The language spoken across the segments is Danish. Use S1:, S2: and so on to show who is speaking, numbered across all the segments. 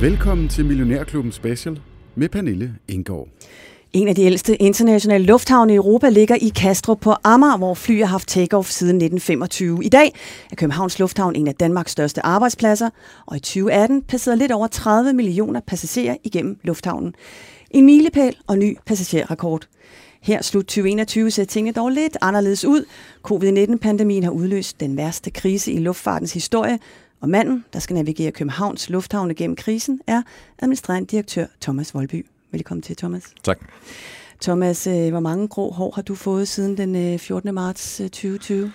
S1: Velkommen til Millionærklubben Special med Pernille Indgaard.
S2: En af de ældste internationale lufthavne i Europa ligger i Kastrup på Amager, hvor fly har haft takeoff siden 1925. I dag er Københavns Lufthavn en af Danmarks største arbejdspladser, og i 2018 passerede lidt over 30 millioner passagerer igennem lufthavnen. En milepæl og ny passagerrekord. Her slut 2021 ser tingene dog lidt anderledes ud. Covid-19-pandemien har udløst den værste krise i luftfartens historie, og manden, der skal navigere Københavns Lufthavne gennem krisen, er administrerende direktør Thomas Volby. Velkommen til, Thomas.
S3: Tak.
S2: Thomas, øh, hvor mange grå hår har du fået siden den 14. Øh, marts 2020? Øh,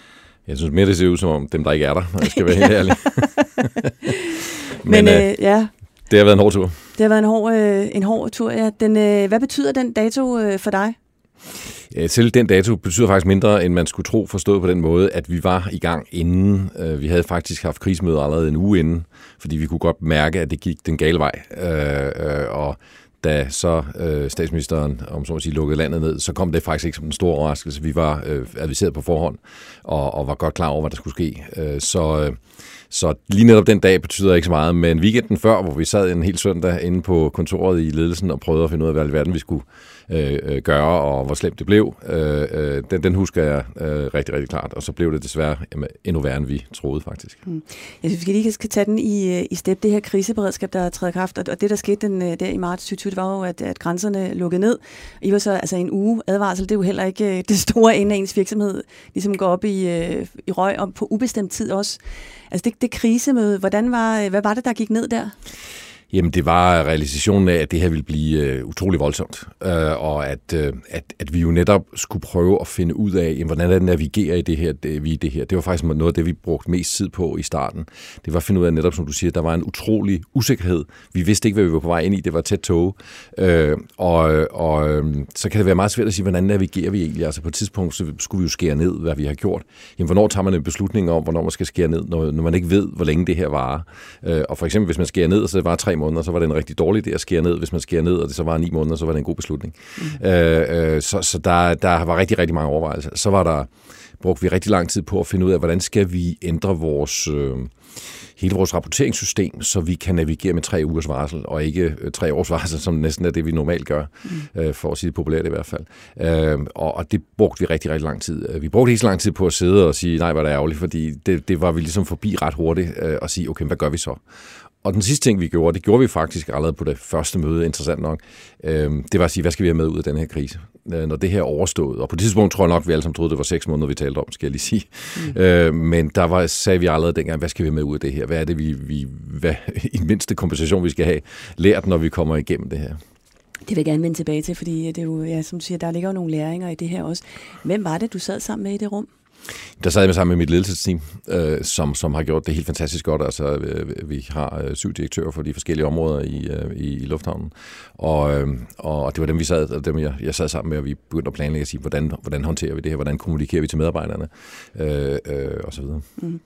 S3: jeg synes mere, det ser ud som om dem, der ikke er der, jeg skal være helt ærlig.
S2: Men, Men øh, ja.
S3: Det har været en hård tur.
S2: Det har været en hård, øh, en hård tur, ja. Den, øh, hvad betyder den dato øh, for dig?
S3: Selv den dato betyder faktisk mindre, end man skulle tro, forstået på den måde, at vi var i gang inden. Øh, vi havde faktisk haft krigsmøder allerede en uge inden, fordi vi kunne godt mærke, at det gik den gale vej. Øh, øh, og da så øh, statsministeren, om så at sige, lukkede landet ned, så kom det faktisk ikke som en stor overraskelse. Vi var øh, adviseret på forhånd, og, og var godt klar over, hvad der skulle ske. Øh, så, øh, så lige netop den dag betyder ikke så meget, men weekenden før, hvor vi sad en hel søndag inde på kontoret i ledelsen og prøvede at finde ud af, hvad i verden vi skulle øh, øh, gøre, og hvor slemt det blev, øh, øh, den, den husker jeg øh, rigtig, rigtig klart. Og så blev det desværre jamen, endnu værre, end vi troede faktisk.
S2: Mm. Jeg synes, vi lige skal tage den i, øh, i step, det her kriseberedskab, der er træder kraft. Og det, der skete den, øh, der i marts 2020, var jo, at, at grænserne lukkede ned. I var så altså en uge advarsel, det er jo heller ikke det store ende af ens virksomhed, ligesom går op i, i røg om på ubestemt tid også. Altså det, det krisemøde, hvordan var, øh, hvad var det, der gik ned der?
S3: Jamen, det var realisationen af, at det her ville blive øh, utrolig voldsomt, øh, og at, øh, at, at vi jo netop skulle prøve at finde ud af, jamen, hvordan det navigerer i det her, det, vi i det her. Det var faktisk noget af det, vi brugte mest tid på i starten. Det var at finde ud af netop, som du siger, der var en utrolig usikkerhed. Vi vidste ikke, hvad vi var på vej ind i. Det var tæt tog. Øh, og og øhm, så kan det være meget svært at sige, hvordan navigerer vi egentlig? Altså på et tidspunkt, så skulle vi jo skære ned, hvad vi har gjort. Jamen, hvornår tager man en beslutning om, hvornår man skal skære ned, når, når man ikke ved, hvor længe det her varer? Øh, og for eksempel, hvis man skærer ned, så det var tre måneder, så var det en rigtig dårlig idé at skære ned. Hvis man skærer ned, og det så var ni måneder, så var det en god beslutning. Mm. Øh, øh, så så der, der var rigtig, rigtig mange overvejelser. Så var der, brugte vi rigtig lang tid på at finde ud af, hvordan skal vi ændre vores... Øh, hele vores rapporteringssystem, så vi kan navigere med tre ugers varsel, og ikke øh, tre års varsel, som næsten er det, vi normalt gør, mm. øh, for at sige det populært i hvert fald. Øh, og, og det brugte vi rigtig, rigtig lang tid. Vi brugte ikke så lang tid på at sidde og sige, nej, hvad er det ærgerligt, fordi det, det var vi ligesom forbi ret hurtigt, øh, og sige, okay, hvad gør vi så? Og den sidste ting, vi gjorde, det gjorde vi faktisk allerede på det første møde, interessant nok, øh, det var at sige, hvad skal vi have med ud af den her krise, øh, når det her er overstået. Og på det tidspunkt tror jeg nok, vi alle sammen troede, det var seks måneder, vi talte om, skal jeg lige sige. Mm. Øh, men der var, sagde vi allerede dengang, hvad skal vi have med ud af det her? Hvad er det, vi, vi hvad, i mindste kompensation, vi skal have lært, når vi kommer igennem det her?
S2: Det vil jeg gerne vende tilbage til, fordi det er jo, ja, som du siger, der ligger jo nogle læringer i det her også. Hvem var det, du sad sammen med i det rum?
S3: Der sad jeg sammen med mit ledelsesteam, øh, som, som har gjort det helt fantastisk godt. Altså, øh, øh, vi har øh, syv direktører for de forskellige områder i, øh, i, i lufthavnen, og, øh, og det var dem, vi sad, og dem, jeg, jeg sad sammen med, og vi begyndte at planlægge at sige, hvordan, hvordan håndterer vi det her, hvordan kommunikerer vi til medarbejderne, øh, øh, og så videre. Mm.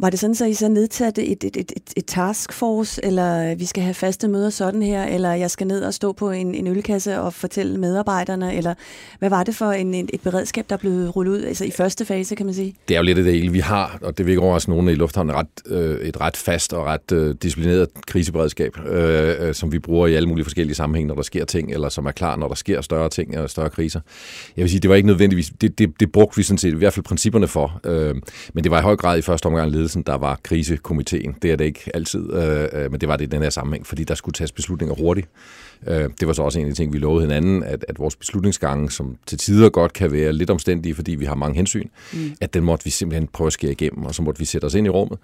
S2: Var det sådan, så I så nedsatte et, et, et, et, et taskforce, eller vi skal have faste møder sådan her, eller jeg skal ned og stå på en, en ølkasse og fortælle medarbejderne, eller hvad var det for en, et beredskab, der blev rullet ud altså i første fase, kan man sige?
S3: Det er jo lidt af det, vi har, og det vil ikke overraske nogen i lufthavnen, ret, øh, et ret fast og ret øh, disciplineret kriseberedskab, øh, øh, som vi bruger i alle mulige forskellige sammenhænge, når der sker ting, eller som er klar, når der sker større ting og større kriser. Jeg vil sige, det var ikke nødvendigvis, det, det, det brugte vi sådan set, i hvert fald principperne for, øh, men det var i høj grad i første omgang ledelsen, der var krisekomiteen. Det er det ikke altid, øh, øh, men det var det i den her sammenhæng, fordi der skulle tages beslutninger hurtigt. Øh, det var så også en af de ting, vi lovede hinanden, at, at vores beslutningsgange, som til tider godt kan være lidt omstændige, fordi vi har mange hensyn, mm. at den måtte vi simpelthen prøve at skære igennem, og så måtte vi sætte os ind i rummet,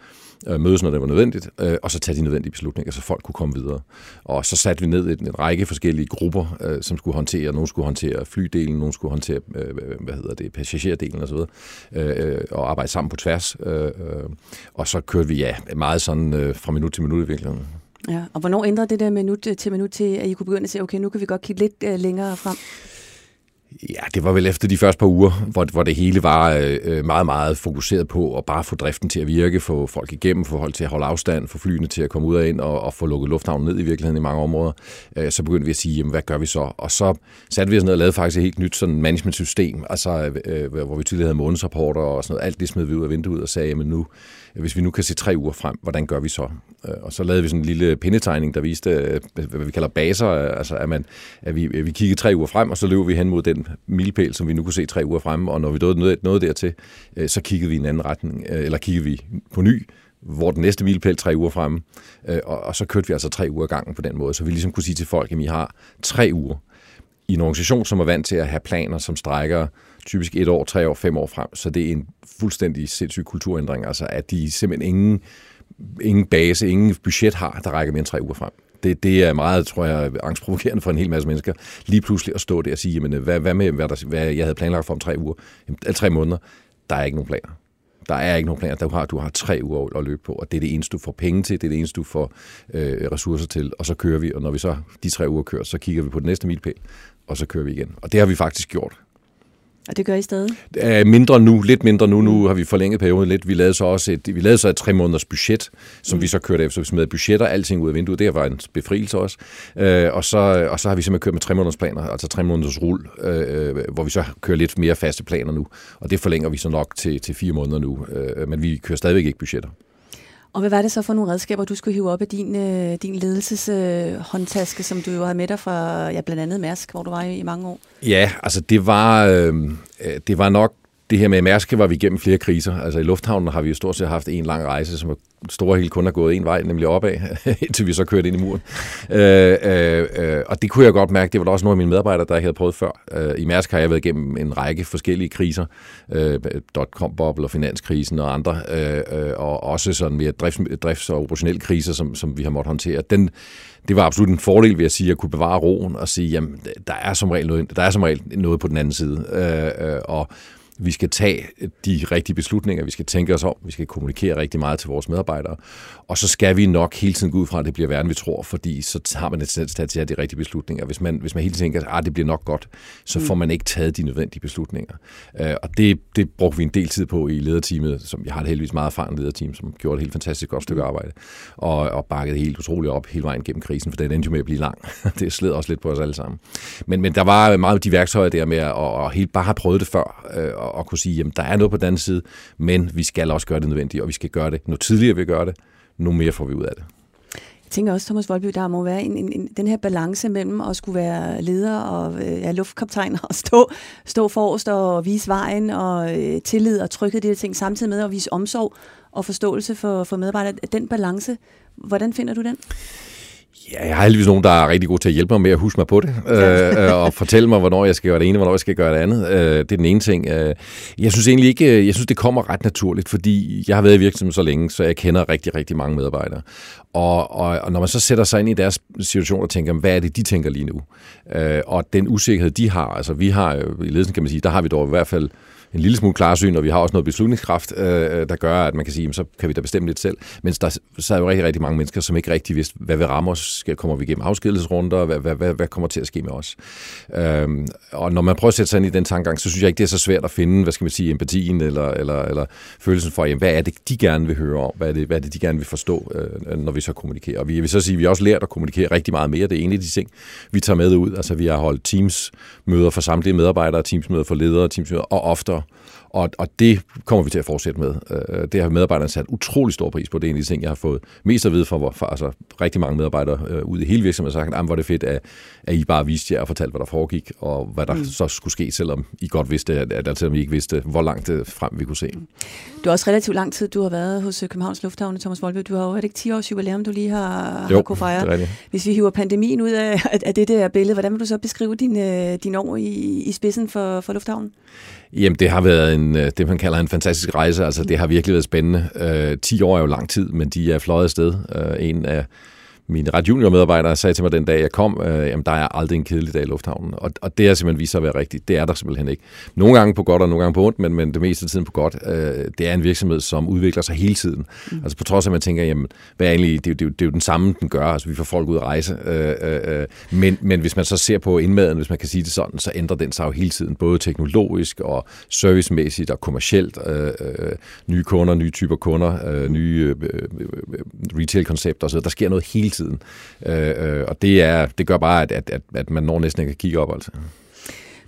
S3: øh, mødes, når det var nødvendigt, øh, og så tage de nødvendige beslutninger, så folk kunne komme videre. Og så satte vi ned en, en række forskellige grupper, øh, som skulle håndtere, nogle skulle håndtere flydelen, nogle skulle håndtere, øh, hvad hedder det, passagerdelen osv., øh, og arbejde sammen på tværs. Øh, øh, og så kørte vi ja, meget sådan øh, fra minut til minut i virkeligheden.
S2: Ja, og hvornår ændrede det der minut øh, til minut til, at I kunne begynde at sige, okay, nu kan vi godt kigge lidt øh, længere frem?
S3: Ja, det var vel efter de første par uger, hvor, hvor det hele var øh, øh, meget, meget fokuseret på at bare få driften til at virke, få folk igennem, få folk til at holde afstand, få flyene til at komme ud og ind og, og få lukket lufthavnen ned i virkeligheden i mange områder. Øh, så begyndte vi at sige, jamen, hvad gør vi så? Og så satte vi os ned og lavede faktisk et helt nyt sådan management-system, altså, øh, øh hvor vi tidligere havde månedsrapporter og sådan noget. Alt det smed vi ud af vinduet og sagde, jamen nu, hvis vi nu kan se tre uger frem, hvordan gør vi så? Øh, og så lavede vi sådan en lille pindetegning, der viste, øh, hvad vi kalder baser, altså at, man, at vi, vi kiggede tre uger frem, og så løb vi hen mod den milepæl, som vi nu kunne se tre uger frem, og når vi nåede noget dertil, øh, så kiggede vi i en anden retning, eller kiggede vi på ny, hvor den næste milepæl tre uger fremme, og, og så kørte vi altså tre uger gangen på den måde, så vi ligesom kunne sige til folk, at I har tre uger i en organisation, som er vant til at have planer, som strækker typisk et år, tre år, fem år frem, så det er en fuldstændig sindssyg kulturændring, altså at de simpelthen ingen, ingen base, ingen budget har, der rækker mere end tre uger frem. Det, det er meget, tror jeg, angstprovokerende for en hel masse mennesker, lige pludselig at stå der og sige, jamen, øh, hvad, hvad med, hvad, der, hvad jeg havde planlagt for om tre uger, eller tre måneder, der er ikke nogen planer. Der er ikke nogen planer. Du har, du har tre uger at løbe på, og det er det eneste, du får penge til, det er det eneste, du får øh, ressourcer til, og så kører vi, og når vi så de tre uger kører, så kigger vi på den næste milpæl, og så kører vi igen. Og det har vi faktisk gjort.
S2: Og det gør I stadig?
S3: Uh, mindre nu, lidt mindre nu. Nu har vi forlænget perioden lidt. Vi lavede så også et, vi lavede så et tre måneders budget, som mm. vi så kørte efter. Så vi smed budgetter, alting ud af vinduet. Det var en befrielse også. Uh, og, så, og så har vi simpelthen kørt med tre måneders planer, altså tre måneders rul, uh, hvor vi så kører lidt mere faste planer nu. Og det forlænger vi så nok til, til fire måneder nu. Uh, men vi kører stadigvæk ikke budgetter.
S2: Og hvad var det så for nogle redskaber, du skulle hive op af din, øh, din ledelseshåndtaske, øh, som du jo havde med dig fra ja, blandt andet Mærsk, hvor du var i, i mange år?
S3: Ja, altså det var, øh, øh det var nok det her med Mærsk var vi igennem flere kriser. Altså i lufthavnen har vi jo stort set haft en lang rejse, som store hele kun har gået en vej, nemlig opad, indtil vi så kørte ind i muren. Øh, øh, øh, og det kunne jeg godt mærke, det var der også nogle af mine medarbejdere, der jeg havde prøvet før. Øh, I Mærsk har jeg været igennem en række forskellige kriser, øh, dotcom-boble og finanskrisen og andre, øh, øh, og også sådan mere drifts-, drifts- og operationelle kriser, som, som vi har måttet håndtere. Den, det var absolut en fordel vil at sige, at kunne bevare roen og sige, jamen, der er som regel noget, der er som regel noget på den anden side. Øh, øh, og vi skal tage de rigtige beslutninger, vi skal tænke os om, vi skal kommunikere rigtig meget til vores medarbejdere, og så skal vi nok hele tiden gå ud fra, at det bliver værre, end vi tror, fordi så har man et til at tage de rigtige beslutninger. Hvis man, hvis man hele tiden tænker, at ah, det bliver nok godt, så får mm. man ikke taget de nødvendige beslutninger. Uh, og det, det brugte vi en del tid på i lederteamet, som jeg har et heldigvis meget erfaren lederteam, som gjorde et helt fantastisk godt stykke mm. arbejde, og, og bakkede helt utroligt op hele vejen gennem krisen, for den endte jo med at blive lang. det sled også lidt på os alle sammen. Men, men der var meget af de værktøjer der med at, at helt bare have prøvet det før, uh, og, og kunne sige, jamen der er noget på den anden side, men vi skal også gøre det nødvendigt, og vi skal gøre det. Nu tidligere vi gør det, nu mere får vi ud af det.
S2: Jeg tænker også, Thomas Voldby, der må være en, en, en, den her balance mellem at skulle være leder og øh, ja, luftkaptajn og stå, stå forrest og vise vejen og øh, tillid og tryghed, de her ting, samtidig med at vise omsorg og forståelse for, for medarbejdere. Den balance, hvordan finder du den?
S3: Ja, jeg har heldigvis nogen, der er rigtig gode til at hjælpe mig med at huske mig på det, øh, øh, og fortælle mig, hvornår jeg skal gøre det ene, hvornår jeg skal gøre det andet. Øh, det er den ene ting. Øh, jeg synes egentlig ikke, jeg synes, det kommer ret naturligt, fordi jeg har været i virksomheden så længe, så jeg kender rigtig, rigtig mange medarbejdere. Og, og, og når man så sætter sig ind i deres situation og tænker, hvad er det, de tænker lige nu? Øh, og den usikkerhed, de har, altså vi har i ledelsen, kan man sige, der har vi dog i hvert fald en lille smule klarsyn, og vi har også noget beslutningskraft, øh, øh, der gør, at man kan sige, jamen, så kan vi da bestemme lidt selv. Men der sad er jo rigtig, rigtig mange mennesker, som ikke rigtig vidste, hvad vil ramme os? Skal, kommer vi igennem afskedelsesrunder? Hvad, hvad, hvad, hvad kommer til at ske med os? Øhm, og når man prøver at sætte sig ind i den tankegang, så synes jeg ikke, det er så svært at finde, hvad skal man sige, empatien eller, eller, eller følelsen for, jamen, hvad er det, de gerne vil høre om? Hvad er det, hvad er det de gerne vil forstå, øh, når vi så kommunikerer? Og vi vil så sige, at vi har også lært at kommunikere rigtig meget mere. Det er en af de ting, vi tager med ud. Altså, vi har holdt teams-møder for samtlige medarbejdere, teams-møder for ledere, teams-møder, og oftere og, og det kommer vi til at fortsætte med. Øh, det har medarbejderne sat utrolig stor pris på. Det er en af de ting, jeg har fået mest at vide fra, fra altså, rigtig mange medarbejdere øh, ude i hele virksomheden, har sagt, at hvor det fedt, at, at I bare viste jer og fortalte, hvad der foregik, og hvad der mm. så skulle ske, selvom I godt vidste, at, at, at selvom I ikke vidste, hvor langt øh, frem vi kunne se.
S2: Du har også relativt lang tid, du har været hos øh, Københavns Lufthavn, Thomas Wolbe. Du har jo ikke 10 års jubilæum, du lige har,
S3: jo,
S2: har kunne fejre. Hvis vi hiver pandemien ud af, af det der billede, hvordan vil du så beskrive din, din år i, i spidsen for, for Lufthavnen?
S3: Jamen, det har været en, øh, det, man kalder en fantastisk rejse. Altså, det har virkelig været spændende. Øh, 10 år er jo lang tid, men de er fløjet afsted. Øh, en af mine ret junior medarbejdere sagde til mig den dag, jeg kom, øh, jamen der er aldrig en kedelig dag i lufthavnen. Og, og det er simpelthen vist sig at være rigtigt. Det er der simpelthen ikke. Nogle gange på godt og nogle gange på ondt, men, men det meste af tiden på godt. Øh, det er en virksomhed, som udvikler sig hele tiden. Mm. Altså på trods af, at man tænker, jamen, hvad er egentlig, det, det, det, det er jo den samme, den gør. Altså vi får folk ud at rejse. Øh, øh, øh, men, men hvis man så ser på indmaden, hvis man kan sige det sådan, så ændrer den sig jo hele tiden, både teknologisk og servicemæssigt og kommercielt. Øh, øh, nye kunder, nye typer kunder, øh, nye øh, øh retail-koncepter osv. Der sker noget hele tiden. Øh, øh, og det, er, det gør bare, at, at, at, at man når næsten ikke kan kigge op. Altså.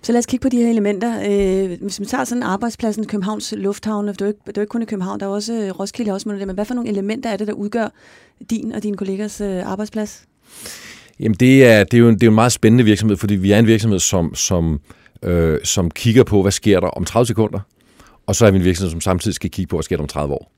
S2: Så lad os kigge på de her elementer. Øh, hvis man tager sådan arbejdspladsen i Københavns Lufthavn, det er, jo ikke, det er jo ikke kun i København, der er også øh, Roskilde også med det, men hvad for nogle elementer er det, der udgør din og dine kollegers øh, arbejdsplads?
S3: Jamen det er, det er jo en, det er en meget spændende virksomhed, fordi vi er en virksomhed, som, som, øh, som kigger på, hvad sker der om 30 sekunder, og så er vi en virksomhed, som samtidig skal kigge på, hvad sker der om 30 år.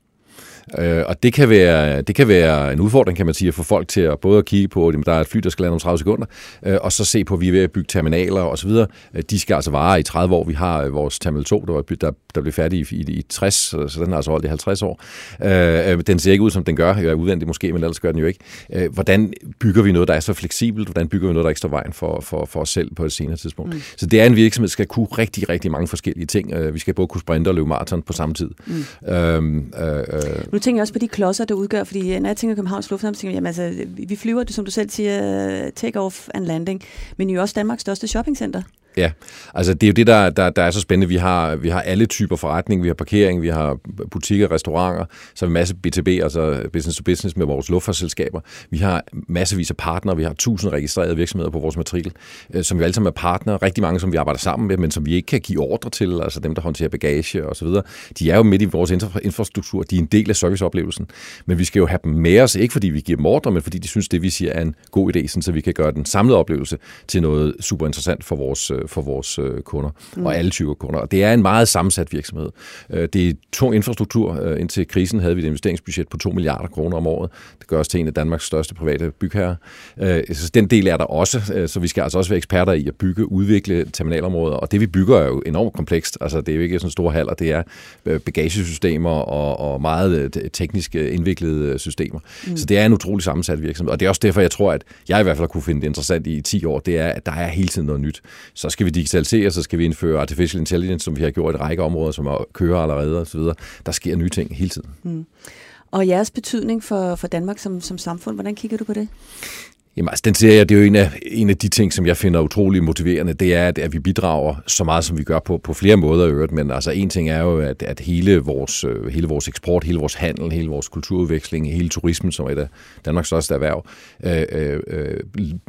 S3: Øh, og det kan, være, det kan være en udfordring, kan man sige, at få folk til at både at kigge på, at der er et fly, der skal lande om 30 sekunder, øh, og så se på, at vi er ved at bygge terminaler osv. Øh, de skal altså vare i 30 år. Vi har øh, vores Terminal 2, der, var, der, der blev færdig i, i, i 60, så den har altså holdt i 50 år. Øh, den ser ikke ud, som den gør. Jeg er udvendig måske, men ellers gør den jo ikke. Øh, hvordan bygger vi noget, der er så fleksibelt? Hvordan bygger vi noget, der ikke står vejen for, for, for os selv på et senere tidspunkt? Mm. Så det er en virksomhed, der skal kunne rigtig, rigtig mange forskellige ting. Øh, vi skal både kunne sprinte og løbe maraton på samme tid. Mm.
S2: Øhm, øh, øh, nu tænker jeg også på de klodser, der udgør, fordi øh, når jeg tænker Københavns Lufthavn, så tænker jeg, jamen, altså, vi flyver, som du selv siger, øh, take-off and landing, men I er også Danmarks største shoppingcenter.
S3: Ja, altså det er jo det, der, der, der er så spændende. Vi har, vi har alle typer forretning. Vi har parkering, vi har butikker, restauranter, så har vi masse B2B, altså business to business med vores luftfartsselskaber. Vi har massevis af partnere. Vi har tusind registrerede virksomheder på vores matrikel, øh, som vi alle sammen er partnere. Rigtig mange, som vi arbejder sammen med, men som vi ikke kan give ordre til, altså dem, der håndterer bagage og så videre. De er jo midt i vores infrastruktur. De er en del af serviceoplevelsen. Men vi skal jo have dem med os, ikke fordi vi giver dem ordre, men fordi de synes, det vi siger er en god idé, så vi kan gøre den samlede oplevelse til noget super interessant for vores øh, øh, for vores øh, kunder, mm. og alle typer kunder. Og det er en meget sammensat virksomhed. Øh, det er tung infrastruktur. Øh, indtil krisen havde vi et investeringsbudget på 2 milliarder kroner om året. Det gør os til en af Danmarks største private bygherrer. Så den del er der også, så vi skal altså også være eksperter i at bygge, udvikle terminalområder, og det vi bygger er jo enormt komplekst. Altså det er jo ikke sådan store haller, det er bagagesystemer og, og meget teknisk indviklede systemer. Mm. Så det er en utrolig sammensat virksomhed, og det er også derfor, jeg tror, at jeg i hvert fald kunne finde det interessant i 10 år, det er, at der er hele tiden noget nyt. Så så skal vi digitalisere, så skal vi indføre artificial intelligence, som vi har gjort i en række områder, som kører allerede osv. Der sker nye ting hele tiden. Mm.
S2: Og jeres betydning for, for Danmark som, som samfund, hvordan kigger du på det?
S3: Jamen, altså, den ser jeg, det er jo en af, en af de ting, som jeg finder utrolig motiverende, det er, at, at vi bidrager så meget, som vi gør på, på flere måder i øvrigt, men altså en ting er jo, at, at hele, vores, øh, hele vores eksport, hele vores handel, hele vores kulturudveksling, hele turismen, som er et af Danmarks største erhverv, øh, øh, øh,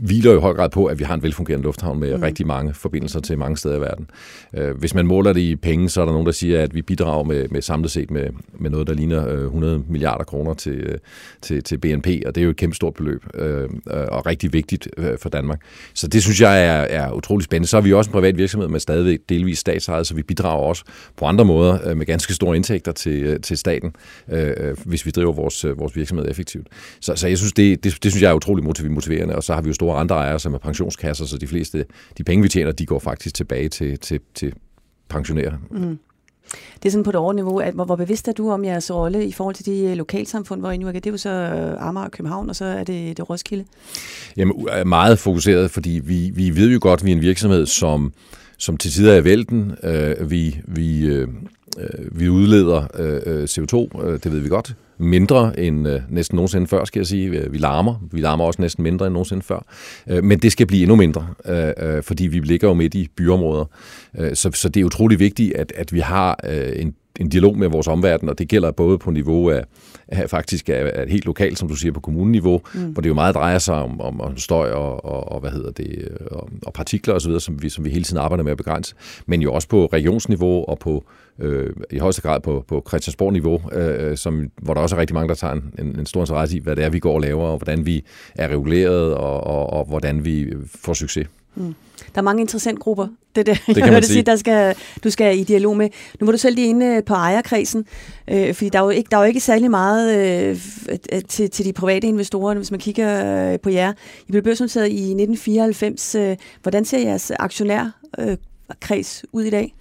S3: hviler jo i høj grad på, at vi har en velfungerende lufthavn med mm. rigtig mange forbindelser til mange steder i verden. Øh, hvis man måler det i penge, så er der nogen, der siger, at vi bidrager med, med samlet set med, med noget, der ligner øh, 100 milliarder kroner til, øh, til, til BNP, og det er jo et kæmpe stort beløb. Øh, og rigtig vigtigt øh, for Danmark. Så det synes jeg er, er utrolig spændende. Så er vi også en privat virksomhed men stadigvæk delvis statsejet, så vi bidrager også på andre måder øh, med ganske store indtægter til, øh, til staten, hvis vi driver vores, vores virksomhed effektivt. Så, så jeg synes, det, det, det synes jeg er utrolig motiverende, og så har vi jo store andre ejere, som er pensionskasser, så de fleste, de penge, vi tjener, de går faktisk tilbage til, til, til pensionærer. Mm.
S2: Det er sådan på et overniveau, at hvor, hvor bevidst er du om jeres rolle i forhold til de øh, lokalsamfund, hvor I nu er? Det er jo så øh, Amager og København, og så er det, det Roskilde.
S3: Jamen, er meget fokuseret, fordi vi, vi ved jo godt, at vi er en virksomhed, som, som til tider er vælten. Øh, vi, vi, øh, øh vi udleder øh, CO2, øh, det ved vi godt mindre end øh, næsten nogensinde før, skal jeg sige. Vi larmer. Vi larmer også næsten mindre end nogensinde før. Øh, men det skal blive endnu mindre, øh, øh, fordi vi ligger jo midt i byområder. Øh, så, så det er utrolig vigtigt, at, at vi har øh, en en dialog med vores omverden, og det gælder både på niveau af, af faktisk af, af helt lokalt, som du siger, på kommuneniveau, mm. hvor det jo meget drejer sig om, om, om støj og, og, og, hvad hedder det, og, og partikler osv., som vi, som vi hele tiden arbejder med at begrænse, men jo også på regionsniveau og på øh, i højeste grad på, på Christiansborg-niveau, øh, som, hvor der også er rigtig mange, der tager en, en, en stor interesse i, hvad det er, vi går og laver, og hvordan vi er reguleret, og, og, og hvordan vi får succes. Mm.
S2: Der er mange interessantgrupper, det der, det kan man sige. Sige, der skal, du skal i dialog med. Nu var du selv lige inde på ejerkredsen, øh, fordi der er, jo ikke, der er jo ikke særlig meget øh, til, til de private investorer, hvis man kigger øh, på jer. I blev børsnoteret i 1994. Øh, hvordan ser jeres aktionærkreds øh, ud i dag?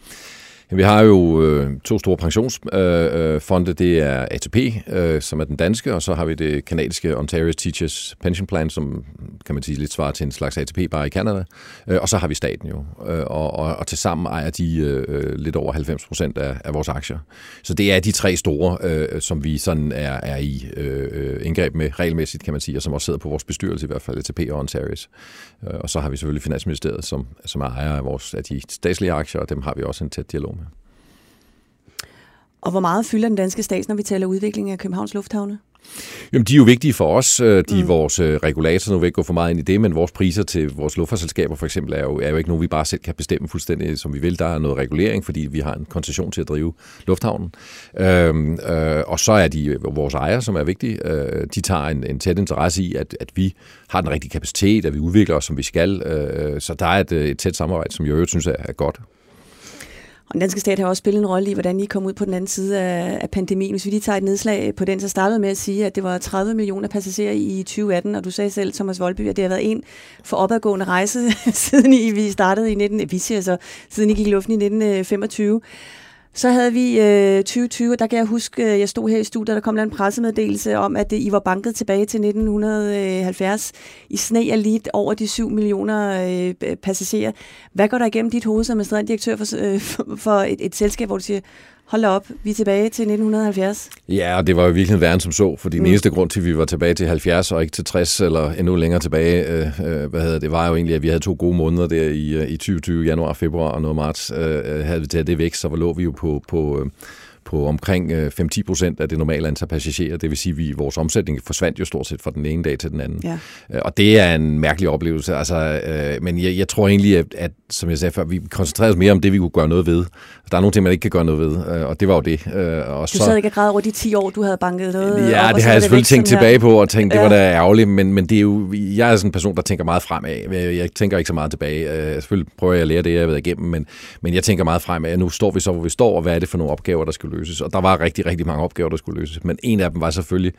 S3: Vi har jo øh, to store pensionsfonde. Øh, øh det er ATP, øh, som er den danske, og så har vi det kanadiske Ontario Teachers Pension Plan, som kan man sige lidt svarer til en slags ATP bare i Canada. Øh, og så har vi staten jo, øh, og, og, og til sammen ejer de øh, øh lidt over 90 procent af, af vores aktier. Så det er de tre store, øh, som vi sådan er, er i øh, øh indgreb med regelmæssigt, kan man sige, og som også sidder på vores bestyrelse i hvert fald, ATP og Ontario. Øh, og så har vi selvfølgelig Finansministeriet, som, som er ejer af, vores, af de statslige aktier, og dem har vi også en tæt dialog.
S2: Og hvor meget fylder den danske stat, når vi taler udvikling af Københavns Lufthavne?
S3: Jamen, de er jo vigtige for os. Øh, de er mm. vores øh, regulatorer. Nu vil ikke gå for meget ind i det, men vores priser til vores luftfartsselskaber for eksempel er jo, er jo ikke nogen, vi bare selv kan bestemme fuldstændig, som vi vil. Der er noget regulering, fordi vi har en koncession til at drive lufthavnen. Øhm, øh, og så er de vores ejere, som er vigtige. Øh, de tager en, en tæt interesse i, at, at vi har den rigtige kapacitet, at vi udvikler os, som vi skal. Øh, så der er et, et tæt samarbejde, som jeg øvrigt synes er, er godt.
S2: Og den danske stat har også spillet en rolle i, hvordan I kom ud på den anden side af, af pandemien. Hvis vi lige tager et nedslag på den, så startede med at sige, at det var 30 millioner passagerer i 2018, og du sagde selv, Thomas Voldby, at det har været en for opadgående rejse, siden I, vi startede i 19, vi siger så, siden I gik i luften i 1925. Så havde vi øh, 2020, der kan jeg huske, øh, jeg stod her i studiet, der kom der en pressemeddelelse om, at øh, I var banket tilbage til 1970 i sne af lidt over de 7 millioner øh, passagerer. Hvad går der igennem dit hoved som administrerende direktør for, øh, for et, et selskab, hvor du siger, Hold op, vi er tilbage til 1970.
S3: Ja, og det var jo virkelig værre som så, for mm. den eneste grund til, at vi var tilbage til 70 og ikke til 60 eller endnu længere tilbage, øh, øh, hvad hedder det, var jo egentlig, at vi havde to gode måneder der i, øh, i 2020, januar, februar og noget marts, øh, øh, havde vi taget det væk, så lå vi jo på, på øh, på omkring 5-10 øh, procent af det normale antal passagerer. Det vil sige, at vores omsætning forsvandt jo stort set fra den ene dag til den anden. Ja. Øh, og det er en mærkelig oplevelse. Altså, øh, men jeg, jeg tror egentlig, at, at, som jeg sagde før, vi koncentrerer os mere om det, vi kunne gøre noget ved. Der er nogle ting, man ikke kan gøre noget ved, og det var jo det.
S2: Og du så, sad ikke og græd over de 10 år, du havde banket noget
S3: Ja,
S2: op,
S3: det har jeg selvfølgelig tænkt tilbage på, og tænkt, det var da ærgerligt, men, men det er jo, jeg er sådan en person, der tænker meget fremad. Jeg tænker ikke så meget tilbage. Selvfølgelig prøver jeg at lære det, jeg har været igennem, men, men jeg tænker meget fremad. Nu står vi så, hvor vi står, og hvad er det for nogle opgaver, der skal løses? Og der var rigtig, rigtig mange opgaver, der skulle løses. Men en af dem var selvfølgelig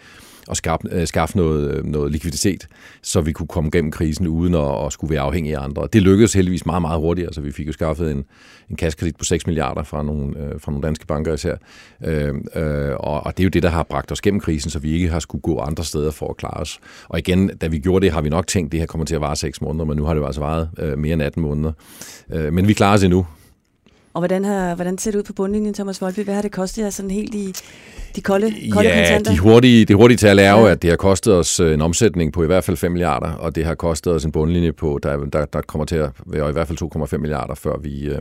S3: at skaffe, øh, skaffe noget, øh, noget likviditet, så vi kunne komme gennem krisen uden at, at skulle være afhængige af andre. Det lykkedes heldigvis meget, meget hurtigt. Altså, vi fik jo skaffet en, en kassekredit på 6 milliarder fra nogle, øh, fra nogle danske banker især. Øh, øh, og, og det er jo det, der har bragt os gennem krisen, så vi ikke har skulle gå andre steder for at klare os. Og igen, da vi gjorde det, har vi nok tænkt, at det her kommer til at vare 6 måneder, men nu har det jo altså varet øh, mere end 18 måneder. Øh, men vi klarer os endnu.
S2: Og hvordan, har, hvordan ser det ud på bundlinjen, Thomas Volby? Hvad har det kostet jer sådan helt i de kolde, kolde
S3: ja,
S2: kontanter?
S3: de hurtige, det hurtige tal er jo, at det har kostet os øh, en omsætning på i hvert fald 5 milliarder, og det har kostet os en bundlinje på, der, der, der kommer til at være i hvert fald 2,5 milliarder, før vi, øh,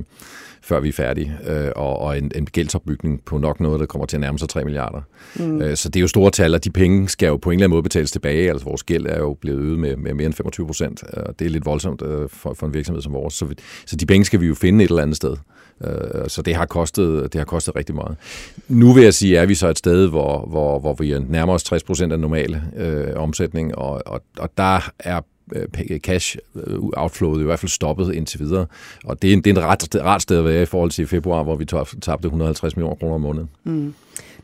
S3: før vi er færdige, øh, og, og en, en gældsopbygning på nok noget, der kommer til at nærme sig 3 milliarder. Mm. Øh, så det er jo store tal, og de penge skal jo på en eller anden måde betales tilbage. Altså vores gæld er jo blevet øget med, med mere end 25 procent, og det er lidt voldsomt øh, for, for en virksomhed som vores. Så, vi, så de penge skal vi jo finde et eller andet sted. Øh, så det har, kostet, det har kostet rigtig meget. Nu vil jeg sige, at vi så et sted, hvor, hvor, hvor vi nærmer os 60 procent af normale øh, omsætning, og, og, og der er øh, cash øh, outflowet i hvert fald stoppet indtil videre. Og det er en, det er en ret, ret sted at være i forhold til februar, hvor vi tabte 150 millioner kroner om måneden. Mm.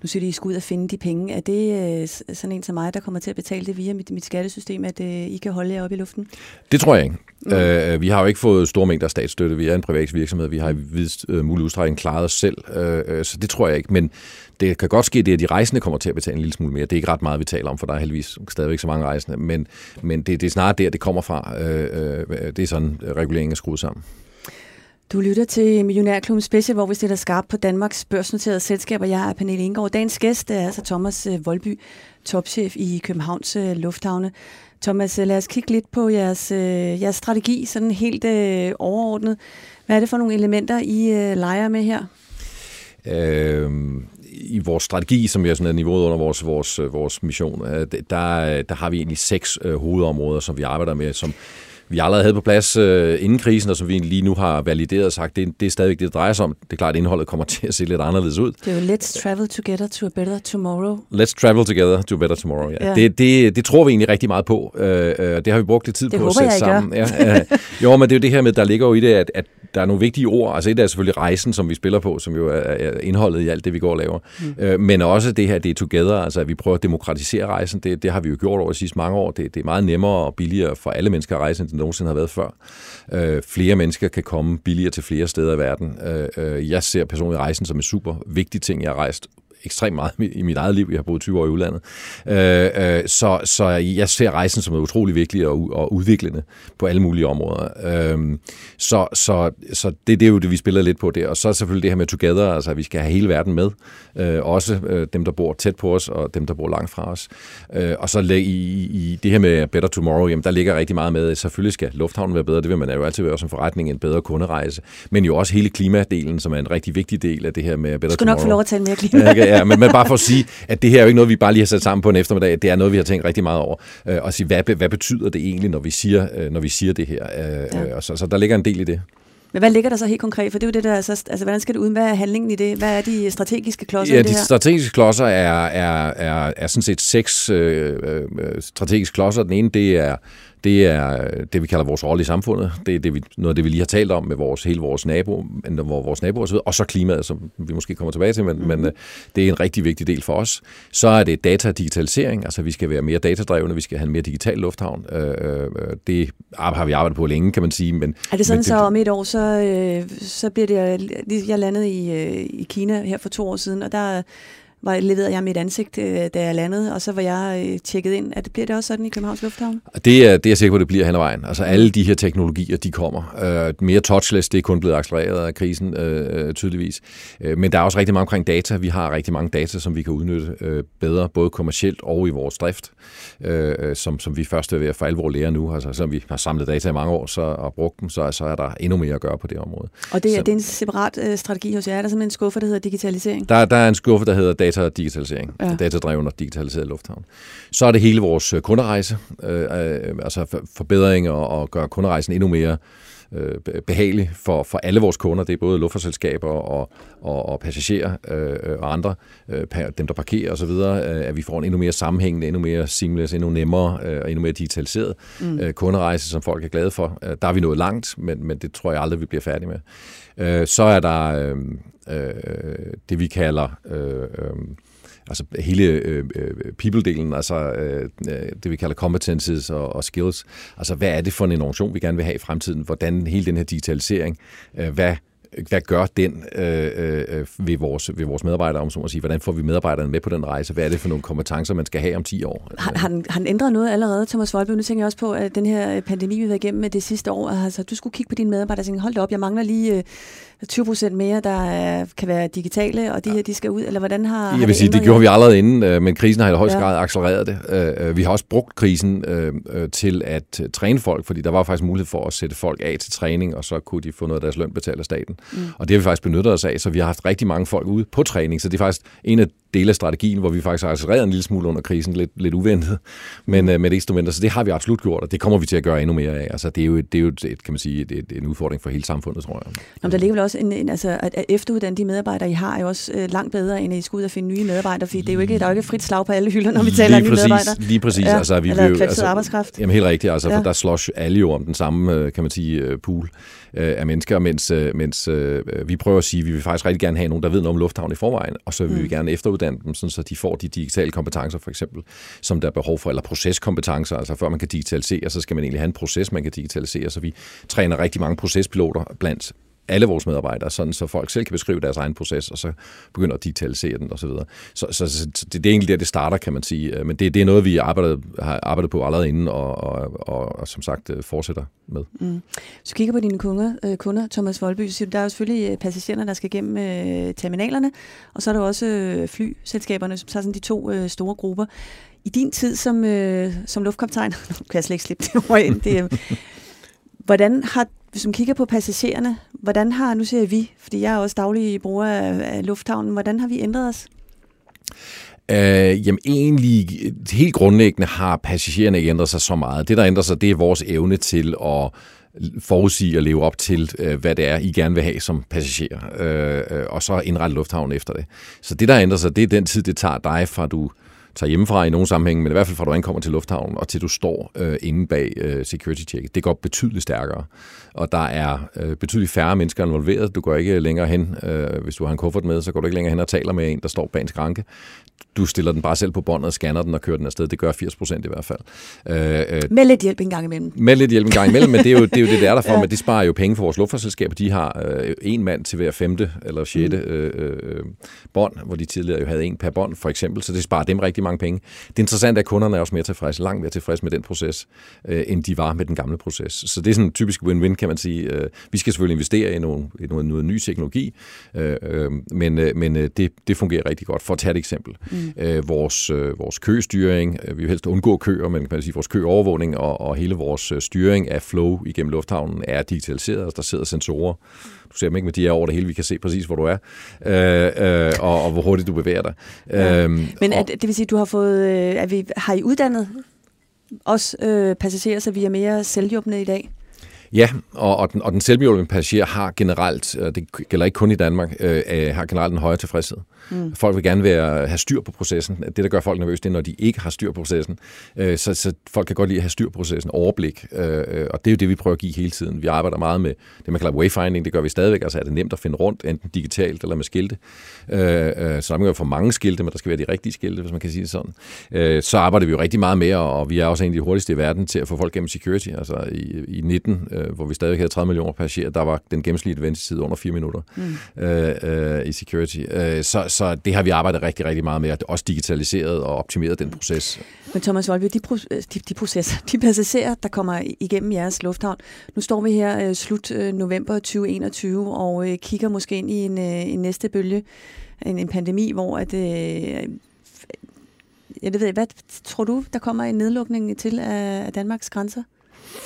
S2: Nu siger de, I skal ud og finde de penge. Er det øh, sådan en som mig, der kommer til at betale det via mit, mit skattesystem, at øh, I kan holde jer op i luften?
S3: Det tror jeg ikke. Mm. Øh, vi har jo ikke fået store mængder statsstøtte. Vi er en privat virksomhed. Vi har i vidst øh, mulig udstrækning klaret os selv. Øh, øh, så det tror jeg ikke. Men det kan godt ske, det, at de rejsende kommer til at betale en lille smule mere. Det er ikke ret meget, vi taler om, for der er heldigvis stadigvæk så mange rejsende. Men, men det, det er snart der, det kommer fra. Øh, øh, det er sådan, reguleringen er skruet sammen.
S2: Du lytter til Millionærklubben Special, hvor vi stiller skarpt på Danmarks børsnoterede selskaber. Jeg er Pernille Ingaard. Dagens gæst er altså Thomas Volby, Voldby, topchef i Københavns øh, Lufthavne. Thomas, øh, lad os kigge lidt på jeres, jeres strategi, sådan helt øh, overordnet. Hvad er det for nogle elementer, I øh, leger med her?
S3: Øh, I vores strategi, som er sådan et niveauet under vores, vores, vores mission, der, der har vi egentlig seks øh, hovedområder, som vi arbejder med, som vi allerede havde på plads øh, inden krisen, og som vi lige nu har valideret og sagt, det, det er stadigvæk det, det drejer sig om. Det er klart, at indholdet kommer til at se lidt anderledes ud.
S2: Det er jo Let's Travel Together to a Better Tomorrow.
S3: Let's Travel Together to a Better Tomorrow, ja. ja. Det, det, det tror vi egentlig rigtig meget på. Øh, øh det har vi brugt lidt tid
S2: det
S3: på
S2: at sætte sammen.
S3: Ja, øh, jo, men det er jo det her med, der ligger jo i det, at, at der er nogle vigtige ord. Altså et er selvfølgelig rejsen, som vi spiller på, som jo er indholdet i alt det, vi går og laver. Mm. Øh, men også det her, det er together, altså at vi prøver at demokratisere rejsen. Det, det har vi jo gjort over de sidste mange år. Det, det er meget nemmere og billigere for alle mennesker at rejse det nogensinde har været før. Øh, flere mennesker kan komme billigere til flere steder i verden. Øh, øh jeg ser personligt rejsen som en super vigtig ting. Jeg har rejst ekstremt meget i mit eget liv. Jeg har boet 20 år i udlandet. Øh, øh, så, så jeg ser rejsen som utrolig vigtig og, og udviklende på alle mulige områder. Øh, så så, så det, det er jo det, vi spiller lidt på der. Og så selvfølgelig det her med together, altså at vi skal have hele verden med. Øh, også øh, dem, der bor tæt på os, og dem, der bor langt fra os. Øh, og så i, i det her med Better Tomorrow, jamen, der ligger rigtig meget med, at selvfølgelig skal lufthavnen være bedre. Det vil man jo altid være som forretning, en bedre kunderejse. Men jo også hele klimadelen, som er en rigtig vigtig del af det her med Better
S2: Tomorrow.
S3: Du
S2: skal nok få lov at tale mere klima.
S3: ja, ja, men, men bare for at sige, at det her er jo ikke noget, vi bare lige har sat sammen på en eftermiddag. Det er noget, vi har tænkt rigtig meget over. Øh, og sige, hvad, hvad betyder det egentlig, når vi siger, øh, når vi siger det her? Øh, ja. og så, så der ligger en del i det.
S2: Men hvad ligger der så helt konkret? For det er jo det der, altså, altså hvordan skal det ud? Hvad er handlingen i det? Hvad er de strategiske klodser
S3: ja,
S2: i det
S3: de
S2: her?
S3: strategiske klodser er, er, er, er sådan set seks øh, øh, strategiske klodser. Den ene, det er det er det, vi kalder vores rolle i samfundet. Det er det, vi, noget af det, vi lige har talt om med vores, hele vores nabo, vores naboer osv., og så klimaet, som vi måske kommer tilbage til, men, mm. men øh, det er en rigtig vigtig del for os. Så er det data og digitalisering, altså vi skal være mere datadrevne, vi skal have en mere digital lufthavn. Øh, øh, det har vi arbejdet på længe, kan man sige. Men,
S2: er det sådan,
S3: men
S2: det, så om et år, så, øh, så bliver det, jeg landede i, i Kina her for to år siden, og der var, leverede jeg mit ansigt, øh, da jeg landede, og så var jeg øh, tjekket ind. Er det, bliver det også sådan i Københavns Lufthavn?
S3: Det er, det er jeg sikker på, at det bliver hen ad vejen. Altså alle de her teknologier, de kommer. Øh, mere touchless, det er kun blevet accelereret af krisen, øh, tydeligvis. Øh, men der er også rigtig meget omkring data. Vi har rigtig mange data, som vi kan udnytte øh, bedre, både kommercielt og i vores drift, øh, som, som vi først er ved at for alvor lære nu. Altså selvom vi har samlet data i mange år så, og brugt dem, så, så er der endnu mere at gøre på det område.
S2: Og det,
S3: så,
S2: er det en separat øh, strategi hos jer? Er der simpelthen en skuffe, der hedder digitalisering?
S3: Der, der er en skuffe, der hedder data data og digitalisering, ja. datadreven og digitaliseret lufthavn. Så er det hele vores øh, kunderejse, øh, øh, altså forbedring og, og gøre kunderejsen endnu mere øh, behagelig for, for alle vores kunder. Det er både luftfartsselskaber og, og, og passagerer øh, og andre, øh, dem der parkerer osv., øh, at vi får en endnu mere sammenhængende, endnu mere seamless, endnu nemmere øh, og endnu mere digitaliseret mm. øh, kunderejse, som folk er glade for. Øh, der er vi nået langt, men, men det tror jeg aldrig, vi bliver færdige med. Øh, så er der øh, øh, det, vi kalder... Øh, øh, altså hele øh, øh, people-delen, altså øh, øh det vi kalder competences og, og skills. Altså hvad er det for en innovation, vi gerne vil have i fremtiden? Hvordan hele den her digitalisering, øh, hvad hvad gør den øh, øh, ved, vores, ved vores medarbejdere, om så må sige? Hvordan får vi medarbejderne med på den rejse? Hvad er det for nogle kompetencer, man skal have om 10 år?
S2: Har, har, den, har den ændret noget allerede, Thomas Volpe? Nu tænker jeg også på, at den her pandemi, vi har været igennem med det sidste år, altså du skulle kigge på dine medarbejdere og tænke, hold da op, jeg mangler lige... Øh, Øh, 20 procent mere, der er, kan være digitale, og de her, de skal ud, eller hvordan har
S3: Jeg vil det sige, det gjorde vi allerede inden, øh, men krisen har i højst ja. grad accelereret det. Øh, øh, vi har også brugt krisen til at træne folk, fordi der var faktisk mulighed for at sætte folk af til træning, og så kunne de få noget af deres løn betalt af staten. Mm. Og det har vi faktisk benyttet os af, så vi har haft rigtig mange folk ude på træning, så det er faktisk en af dele af strategien, hvor vi faktisk har accelereret en lille smule under krisen, lidt, lidt uventet, men med det instrumenter, så det har vi absolut gjort, og det kommer vi til at gøre endnu mere af. Altså, det er jo, det er jo et, kan man sige, et, et, en udfordring for hele samfundet, tror jeg.
S2: Nå, der ligger vel også en, en altså, at efteruddanne de medarbejdere, I har, er jo også øh, langt bedre, end at I skal ud og finde nye medarbejdere, fordi det er jo ikke, der er jo ikke frit slag på alle hylder, når vi taler om nye medarbejdere.
S3: Lige præcis. Ja,
S2: altså, vi eller vil, altså, arbejdskraft.
S3: Jamen helt rigtigt, altså, ja. for der slås alle jo om den samme, øh, kan man sige, øh, pool øh, af mennesker, mens, mens øh, vi prøver at sige, at vi vil faktisk rigtig gerne have nogen, der ved noget om lufthavn i forvejen, og så vil mm. vi gerne efteruddanne dem, sådan, så de får de digitale kompetencer, for eksempel, som der er behov for, eller proceskompetencer, altså før man kan digitalisere, så skal man egentlig have en proces, man kan digitalisere, så vi træner rigtig mange procespiloter blandt alle vores medarbejdere, sådan så folk selv kan beskrive deres egen proces, og så begynder at digitalisere den osv. Så, så, så, så det, det er egentlig der, det starter, kan man sige. Men det, det er noget, vi arbejdet, har arbejdet på allerede inden, og, og, og, og som sagt øh, fortsætter med. Mm.
S2: Så kigger på dine kunder, øh, kunder Thomas Voldby, så der er jo selvfølgelig øh, passagererne, der skal gennem øh, terminalerne, og så er der også øh, flyselskaberne, som tager sådan de to øh, store grupper. I din tid som, øh, som luftkaptajn, nu kan jeg slet ikke slippe det over ind, det, øh, hvordan har hvis man kigger på passagererne, hvordan har, nu siger jeg vi, fordi jeg er også daglig bruger af, af lufthavnen, hvordan har vi ændret os?
S3: Øh, jamen egentlig, helt grundlæggende har passagererne ikke ændret sig så meget. Det, der ændrer sig, det er vores evne til at forudsige og leve op til, øh, hvad det er, I gerne vil have som passager, øh, øh og så indrette lufthavnen efter det. Så det, der ændrer sig, det er den tid, det tager dig fra du tager hjemmefra i nogle sammenhænge, men i hvert fald fra du ankommer til lufthavnen, og til du står øh, inde bag øh, security-checket. Det går betydeligt stærkere, og der er øh, betydeligt færre mennesker involveret. Du går ikke længere hen, øh, hvis du har en kuffert med, så går du ikke længere hen og taler med en, der står bag en skranke. Du stiller den bare selv på båndet, scanner den og kører den afsted. Det gør 80 procent i hvert fald.
S2: Øh, øh, med lidt hjælp en gang imellem.
S3: Med lidt hjælp en gang imellem, men det er jo det, er jo det der er der for, ja. men det sparer jo penge for vores luftfartsselskaber. De har øh, en mand til hver femte eller sjette mm. øh, øh, bånd, hvor de tidligere jo havde en per bånd, for eksempel, så det sparer dem rigtig mange penge. Det interessante er, at kunderne er også mere tilfredse, langt mere tilfredse med den proces, øh, end de var med den gamle proces. Så det er sådan en typisk win-win, kan man sige. Øh, vi skal selvfølgelig investere i nogle, i noget, noget ny teknologi, øh, øh, men, øh, men øh, det, det fungerer rigtig godt. For at tage et eksempel. Mm. Øh, vores, øh, vores køstyring, øh, vi vil helst undgå køer, men kan man sige, vores køovervågning og, og hele vores styring af flow igennem lufthavnen er digitaliseret. Altså, der sidder sensorer du ser dem ikke, men de er over det hele. Vi kan se præcis, hvor du er, øh, øh, og, og hvor hurtigt du bevæger dig.
S2: Ja. Øhm, men at, det vil sige, at du har fået, at vi, har I uddannet også øh, passagerer, så vi er mere selvhjulpende i dag?
S3: Ja, og, og den, og den selvhjulpende passager har generelt, det gælder ikke kun i Danmark, øh, har generelt en højere tilfredshed. Mm. Folk vil gerne være, have styr på processen. Det, der gør folk nervøse, det er, når de ikke har styr på processen. Øh, så, så folk kan godt lide at have styr på processen, overblik. Øh, og det er jo det, vi prøver at give hele tiden. Vi arbejder meget med det, man kalder wayfinding. Det gør vi stadigvæk. Altså er det nemt at finde rundt, enten digitalt eller med skilte. Øh, øh, så der er for mange skilte, men der skal være de rigtige skilte, hvis man kan sige det sådan. Øh, så arbejder vi jo rigtig meget mere, og vi er også en af de hurtigste i verden til at få folk gennem security. Altså i, i 19, øh, hvor vi stadig havde 30 millioner passagerer, der var den gennemsnitlige ventetid under 4 minutter mm. øh, øh, i security. Øh, så, så det har vi arbejdet rigtig, rigtig meget med, at også digitaliseret og optimeret den proces.
S2: Men Thomas Volby, de, øh, de, de processer, de passagerer, der kommer igennem jeres lufthavn, nu står vi her øh, slut øh, november 2021 og kigger måske ind i en, en næste bølge, en, en pandemi, hvor at, jeg ved, hvad tror du, der kommer en nedlukning til af Danmarks grænser?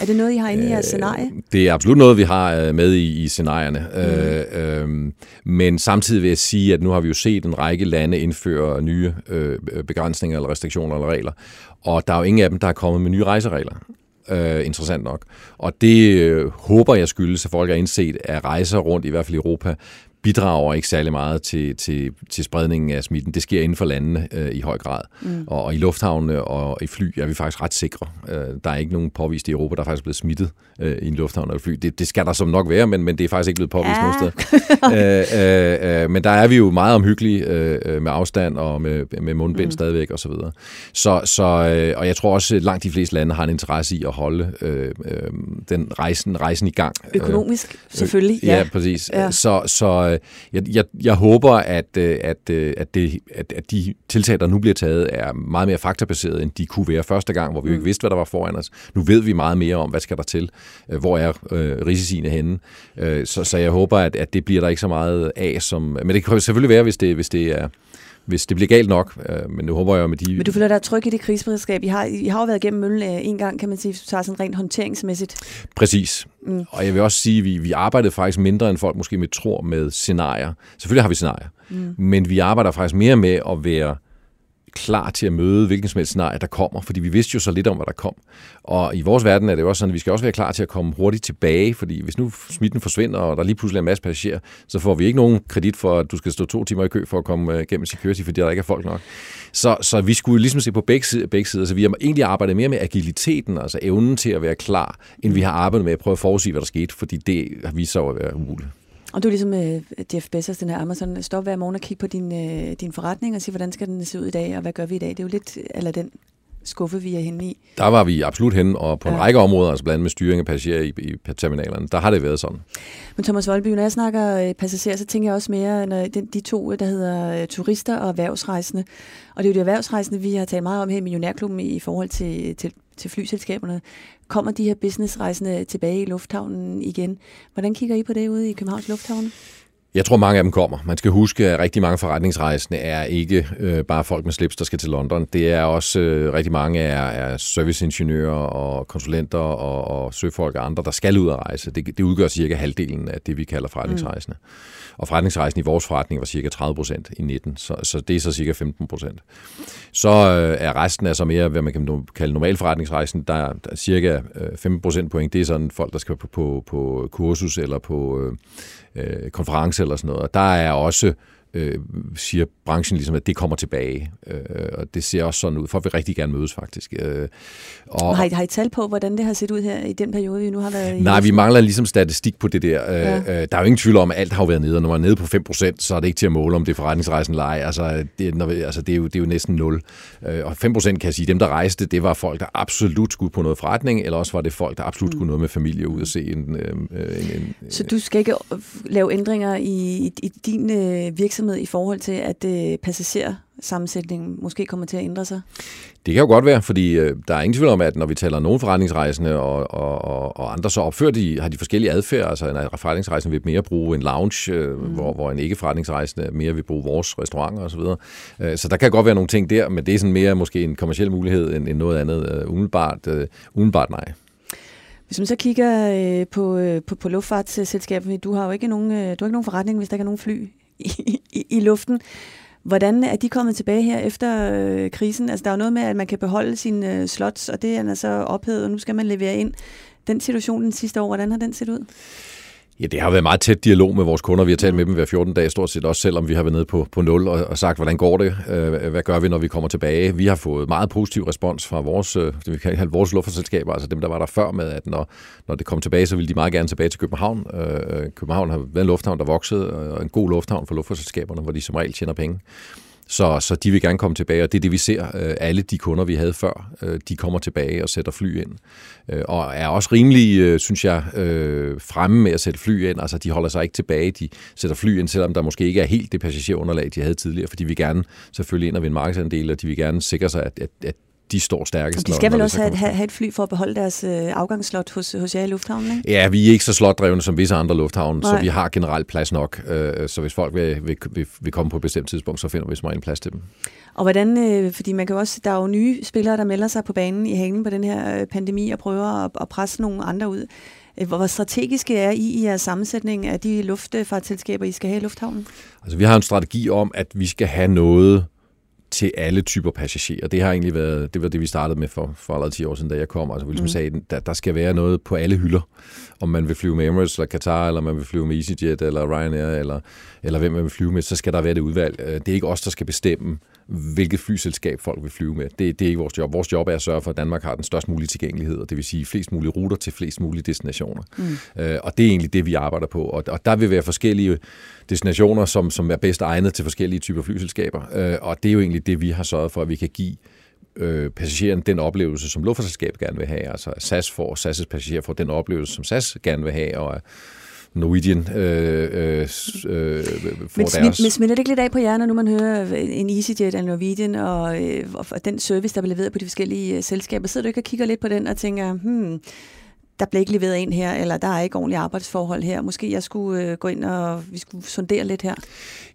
S2: Er det noget, I har inde i jeres øh, scenarie?
S3: Det er absolut noget, vi har øh, med i, i scenarierne. Mm. Øh, øh, men samtidig vil jeg sige, at nu har vi jo set en række lande indføre nye øh, begrænsninger eller restriktioner eller regler. Og der er jo ingen af dem, der er kommet med nye rejseregler. Øh, interessant nok. Og det øh, håber jeg skyldes, at folk har indset, at rejser rundt, i hvert fald i Europa, bidrager ikke særlig meget til, til, til spredningen af smitten. Det sker inden for landene øh, i høj grad. Mm. Og, og i lufthavne og i fly er vi faktisk ret sikre. Øh, der er ikke nogen påvist i Europa, der er faktisk blevet smittet øh, i en lufthavn eller fly. Det, det skal der som nok være, men, men det er faktisk ikke blevet påvist ja. nogen sted. øh, øh, øh, men der er vi jo meget omhyggelige øh, øh, med afstand og med, med mundbind mm. stadigvæk osv. Så, så, så øh, og jeg tror også, at langt de fleste lande har en interesse i at holde øh, øh, den rejsen, rejsen i gang.
S2: Økonomisk, øh, selvfølgelig.
S3: Ja, ja præcis. Ja. Så, så jeg, jeg, jeg håber, at, øh, at, øh, at, det, at, at de tiltag, der nu bliver taget, er meget mere faktabaseret, end de kunne være første gang, hvor vi mm. ikke vidste, hvad der var foran os. Nu ved vi meget mere om, hvad skal der til, hvor er øh, risiciene henne. så, så jeg håber, at, at det bliver der ikke så meget af, som... Men det kan selvfølgelig være, hvis det, hvis det er hvis det bliver galt nok. Øh, men nu håber jeg med de...
S2: Men du føler dig tryg i det krigsberedskab. I har, I har jo været igennem møllen øh, en gang, kan man sige, hvis du tager sådan rent håndteringsmæssigt.
S3: Præcis. Mm. Og jeg vil også sige, at vi, vi arbejdede faktisk mindre, end folk måske med tror med scenarier. Selvfølgelig har vi scenarier. Mm. Men vi arbejder faktisk mere med at være klar til at møde hvilken som helst scenarie, der kommer, fordi vi vidste jo så lidt om, hvad der kom. Og i vores verden er det jo også sådan, at vi skal også være klar til at komme hurtigt tilbage, fordi hvis nu smitten forsvinder, og der lige pludselig er en masse passagerer, så får vi ikke nogen kredit for, at du skal stå to timer i kø for at komme øh, gennem security, fordi der ikke er folk nok. Så, så vi skulle ligesom se på begge sider, begge sider, så vi har egentlig arbejdet mere med agiliteten, altså evnen til at være klar, end vi har arbejdet med at prøve at forudsige, hvad der skete, fordi det har vist sig at være umuligt.
S2: Og du er ligesom uh, Jeff Bezos, den her Amazon, stop hver morgen og kigge på din, uh, din forretning og sige, hvordan skal den se ud i dag, og hvad gør vi i dag? Det er jo lidt eller den skuffe, vi er henne i.
S3: Der var vi absolut henne, og på ja. en række områder, altså blandt andet med styring af passagerer i, i terminalerne, der har det været sådan.
S2: Men Thomas Voldby, når jeg snakker øh, passagerer, så tænker jeg også mere, når de, de to, der hedder turister og erhvervsrejsende. Og det er jo de erhvervsrejsende, vi har talt meget om her i Millionærklubben i forhold til, til, til flyselskaberne. Kommer de her businessrejsende tilbage i lufthavnen igen? Hvordan kigger I på det ude i Københavns Lufthavn?
S3: Jeg tror, mange af dem kommer. Man skal huske, at rigtig mange forretningsrejsende er ikke øh, bare folk med slips, der skal til London. Det er også øh, rigtig mange er, er serviceingeniører og konsulenter og, og søfolk og andre, der skal ud og rejse. Det, det udgør cirka halvdelen af det, vi kalder forretningsrejsende. Mm. Og forretningsrejsen i vores forretning var cirka 30 procent i 19, så, så det er så cirka 15 procent. Så øh, er resten altså så mere, hvad man kan kalde normal forretningsrejsen. Der er, der er cirka øh, 15 procent point. Det er sådan folk, der skal på, på, på kursus eller på øh, øh konference eller sådan noget. Og der er også øh, siger branchen ligesom, at det kommer tilbage. Øh, og det ser også sådan ud, for vi rigtig gerne mødes faktisk. Øh,
S2: og, har, I, har I tal på, hvordan det har set ud her i den periode, vi nu har været i?
S3: Nej, vi mangler ligesom statistik på det der. Øh, ja. Øh, der er jo ingen tvivl om, at alt har været nede, og når man er nede på 5%, så er det ikke til at måle, om det er forretningsrejsen eller ej. Altså, det, når, altså, det, er jo, det er jo næsten 0. Øh, og 5% kan jeg sige, dem der rejste, det var folk, der absolut skulle på noget forretning, eller også var det folk, der absolut mm. skulle noget med familie ud og se en, øh, en, en...
S2: Så du skal ikke lave ændringer i, i, i din øh, virksomhed i forhold til, at øh, passagerer sammensætningen måske kommer til at ændre sig?
S3: Det kan jo godt være, fordi øh, der er ingen tvivl om, at når vi taler nogle forretningsrejsende og, og, og, og andre, så opfører de, har de forskellige adfærd. Altså en forretningsrejsende vil mere bruge en lounge, øh, mm. hvor, hvor en ikke-forretningsrejsende mere vil bruge vores restauranter osv. Så, øh, så der kan godt være nogle ting der, men det er sådan mere måske en kommersiel mulighed end, end noget andet. Øh, umiddelbart, øh, umiddelbart nej.
S2: Hvis man så kigger øh, på, øh, på, på luftfartsselskabet, du har jo ikke nogen, øh, du har ikke nogen forretning, hvis der ikke er nogen fly i, i, i luften. Hvordan er de kommet tilbage her efter øh, krisen? Altså, der er jo noget med, at man kan beholde sine øh, slots, og det er altså ophedet, og nu skal man levere ind. Den situation den sidste år, hvordan har den set ud?
S3: Ja, det har været meget tæt dialog med vores kunder. Vi har talt med dem hver 14 dage, stort set også selvom vi har været nede på, på 0 og, og sagt, hvordan går det? Øh, hvad gør vi, når vi kommer tilbage? Vi har fået meget positiv respons fra vores, øh, det vi kan kalde vores luftfartsselskaber, altså dem, der var der før med, at når, når det kom tilbage, så ville de meget gerne tilbage til København. Øh, øh København har været en lufthavn, der voksede, og en god lufthavn for luftfartsselskaberne, hvor de som regel tjener penge. Så, så de vil gerne komme tilbage, og det er det, vi ser. Øh, alle de kunder, vi havde før, øh, de kommer tilbage og sætter fly ind. Øh, og er også rimelig, synes jeg, fremme med at sætte fly ind. Altså, de holder sig ikke tilbage. De sætter fly ind, selvom der måske ikke er helt det passagerunderlag, de havde tidligere, fordi vi gerne selvfølgelig ind og vinde markedsandel, og de vil gerne sikre sig, at, at, at de står stærkest.
S2: de skal når, vel også have, have et fly for at beholde deres øh, afgangsslot hos, hos jer i lufthavnen, ikke?
S3: Ja, vi er ikke så slotdrevne som visse andre lufthavne, Nej. så vi har generelt plads nok. Øh, så hvis folk vil, vil, vil, vil komme på et bestemt tidspunkt, så finder vi som en plads til dem.
S2: Og hvordan, øh, fordi man kan også, der er jo nye spillere, der melder sig på banen i hængen på den her øh, pandemi og prøver at, at presse nogle andre ud. Øh, hvor strategiske er I i jeres sammensætning af de luftfartsselskaber, I skal have i lufthavnen?
S3: Altså, vi har en strategi om, at vi skal have noget, til alle typer passagerer. Det har egentlig været, det var det, vi startede med for, for allerede 10 år siden, da jeg kom. Altså, vi ligesom mm. sagde, der, der skal være noget på alle hylder. Om man vil flyve med Emirates eller Qatar, eller man vil flyve med EasyJet eller Ryanair, eller, eller hvem man vil flyve med, så skal der være det udvalg. Øh, det er ikke os, der skal bestemme, hvilket flyselskab folk vil flyve med. Det, det er ikke vores job. Vores job er at sørge for, at Danmark har den størst mulige tilgængelighed, og det vil sige flest mulige ruter til flest mulige destinationer. Mm. Øh, og det er egentlig det, vi arbejder på. Og, og der vil være forskellige destinationer, som, som er bedst egnet til forskellige typer flyselskaber. Øh, og det er jo egentlig det, vi har sørget for, at vi kan give øh, passageren den oplevelse, som luftfartsselskabet gerne vil have. Altså SAS får, SAS' passagerer får den oplevelse, som SAS gerne vil have, og Norwegian øh, øh, øh,
S2: men deres... Men smitter det ikke lidt af på jer, når man hører en EasyJet eller Norwegian og, øh, og den service, der bliver leveret på de forskellige øh, selskaber? Sidder du ikke og kigger lidt på den og tænker, hmm, der bliver ikke leveret ind her, eller der er ikke ordentlige arbejdsforhold her. Måske jeg skulle øh, gå ind og vi skulle sondere lidt her.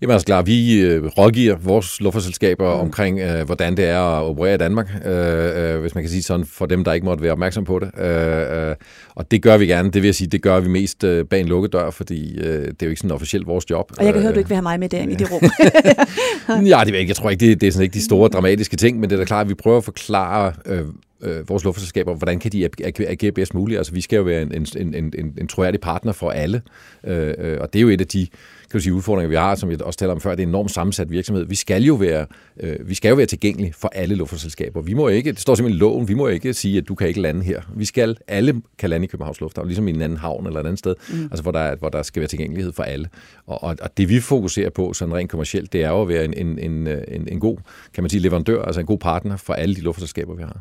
S3: Jamen altså klar, vi øh, rådgiver vores luftfartsselskaber mm. omkring, øh, hvordan det er at operere i Danmark, øh, øh, hvis man kan sige sådan, for dem, der ikke måtte være opmærksom på det. Øh, øh, og det gør vi gerne. Det vil jeg sige, det gør vi mest øh, bag en lukket dør, fordi øh, det er jo ikke sådan officielt vores job.
S2: Og jeg kan høre, at du ikke vil have mig med derinde i det rum.
S3: ja, det er ikke. Jeg tror ikke, det, det er sådan ikke de store dramatiske ting, men det er da klart, at vi prøver at forklare, øh, øh, vores luftfartsselskaber, hvordan kan de agere bedst muligt? Altså, vi skal jo være en, en, en, en, en troværdig partner for alle, øh, øh, og det er jo et af de kan du sige, udfordringer, vi har, som jeg også taler om før, det er en enormt sammensat virksomhed. Vi skal jo være, øh, vi skal jo være tilgængelige for alle luftfartsselskaber. Vi må ikke, det står simpelthen i loven, vi må ikke sige, at du kan ikke lande her. Vi skal, alle kan lande i Københavns Lufthavn, ligesom i en anden havn eller et andet sted, mm. altså hvor der, hvor der skal være tilgængelighed for alle. Og, og, og det vi fokuserer på, sådan rent kommercielt, det er jo at være en, en, en, en, en god, kan man sige, leverandør, altså en god partner for alle de luftfartsselskaber, vi har.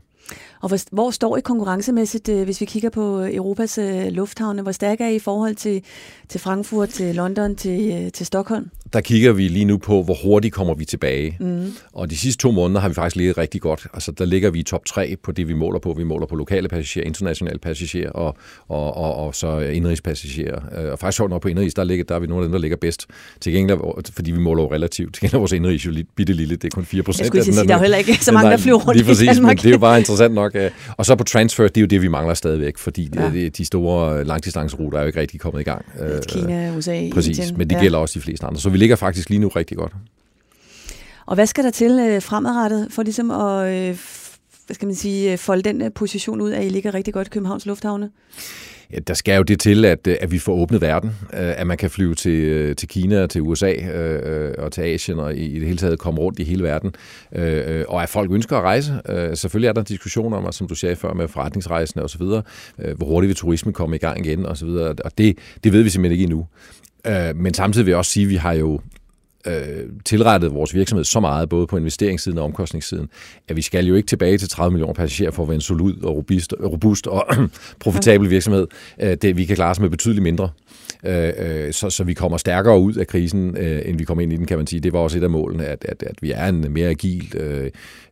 S2: Og hvor, hvor står I konkurrencemæssigt, øh, hvis vi kigger på Europas øh, lufthavne? Hvor stærk er I i forhold til, til Frankfurt, til London, til, øh, til Stockholm?
S3: der kigger vi lige nu på, hvor hurtigt kommer vi tilbage. Mm. Og de sidste to måneder har vi faktisk ligget rigtig godt. Altså, der ligger vi i top 3 på det, vi måler på. Vi måler på lokale passagerer, internationale passagerer og, og, og, og så indrigspassagerer. Øh, og faktisk sjovt nok på indrigs, der, ligger, der er vi nogle af dem, der ligger bedst. Til gengæld, fordi vi måler jo relativt. Til gengæld er vores indrigs jo lidt bitte lille. Det er kun 4 procent.
S2: Jeg skulle sige, der er heller ikke så mange, der flyver rundt
S3: lige præcis, i Danmark. Men det er jo bare interessant nok. Og så på transfer, det er jo det, vi mangler stadigvæk, fordi ja. de store langdistanceruter er jo ikke rigtig kommet i gang.
S2: Kina, USA,
S3: Præcis, Indien. men det gælder ja. også de fleste andre. Så vi ligger faktisk lige nu rigtig godt.
S2: Og hvad skal der til øh, fremadrettet for ligesom at øh, hvad skal man sige, øh, folde den øh, position ud, at I ligger rigtig godt i Københavns Lufthavne?
S3: Ja, der skal jo det til, at, øh, at vi får åbnet verden, at man kan flyve til, til Kina, til USA og til Asien og i det hele taget komme rundt i hele verden, og at folk ønsker at rejse. Selvfølgelig er der diskussioner om, som du sagde før, med forretningsrejsende osv., hvor hurtigt vil turismen komme i gang igen osv., og det, det ved vi simpelthen ikke endnu. Men samtidig vil jeg også sige, at vi har jo øh, tilrettet vores virksomhed så meget, både på investeringssiden og omkostningssiden, at vi skal jo ikke tilbage til 30 millioner passagerer for at være en solid og robust, robust og profitabel virksomhed. Øh, det, vi kan klare os med betydeligt mindre. Øh, øh, så, så vi kommer stærkere ud af krisen, øh, end vi kom ind i den, kan man sige. Det var også et af målene, at, at, at vi er en mere agil,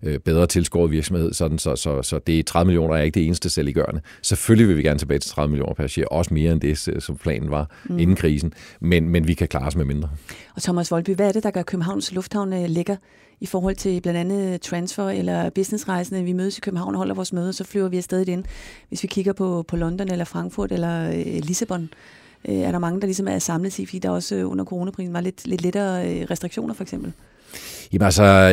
S3: øh, bedre tilskåret virksomhed, sådan, så, så, så det 30 millioner er ikke det eneste saliggørende. Selvfølgelig vil vi gerne tilbage til 30 millioner passagerer, også mere end det, som planen var mm. inden krisen, men, men vi kan klare os med mindre.
S2: Og Thomas Voldby, hvad er det, der gør Københavns Lufthavn lækker i forhold til blandt andet transfer eller businessrejsende? Vi mødes i København og holder vores møde, så flyver vi afsted igen. Hvis vi kigger på, på London eller Frankfurt eller Lissabon, øh, er der mange, der ligesom er samlet i, fordi der også øh, under coronaprisen var lidt, lidt lettere øh, restriktioner for eksempel.
S3: Jamen altså,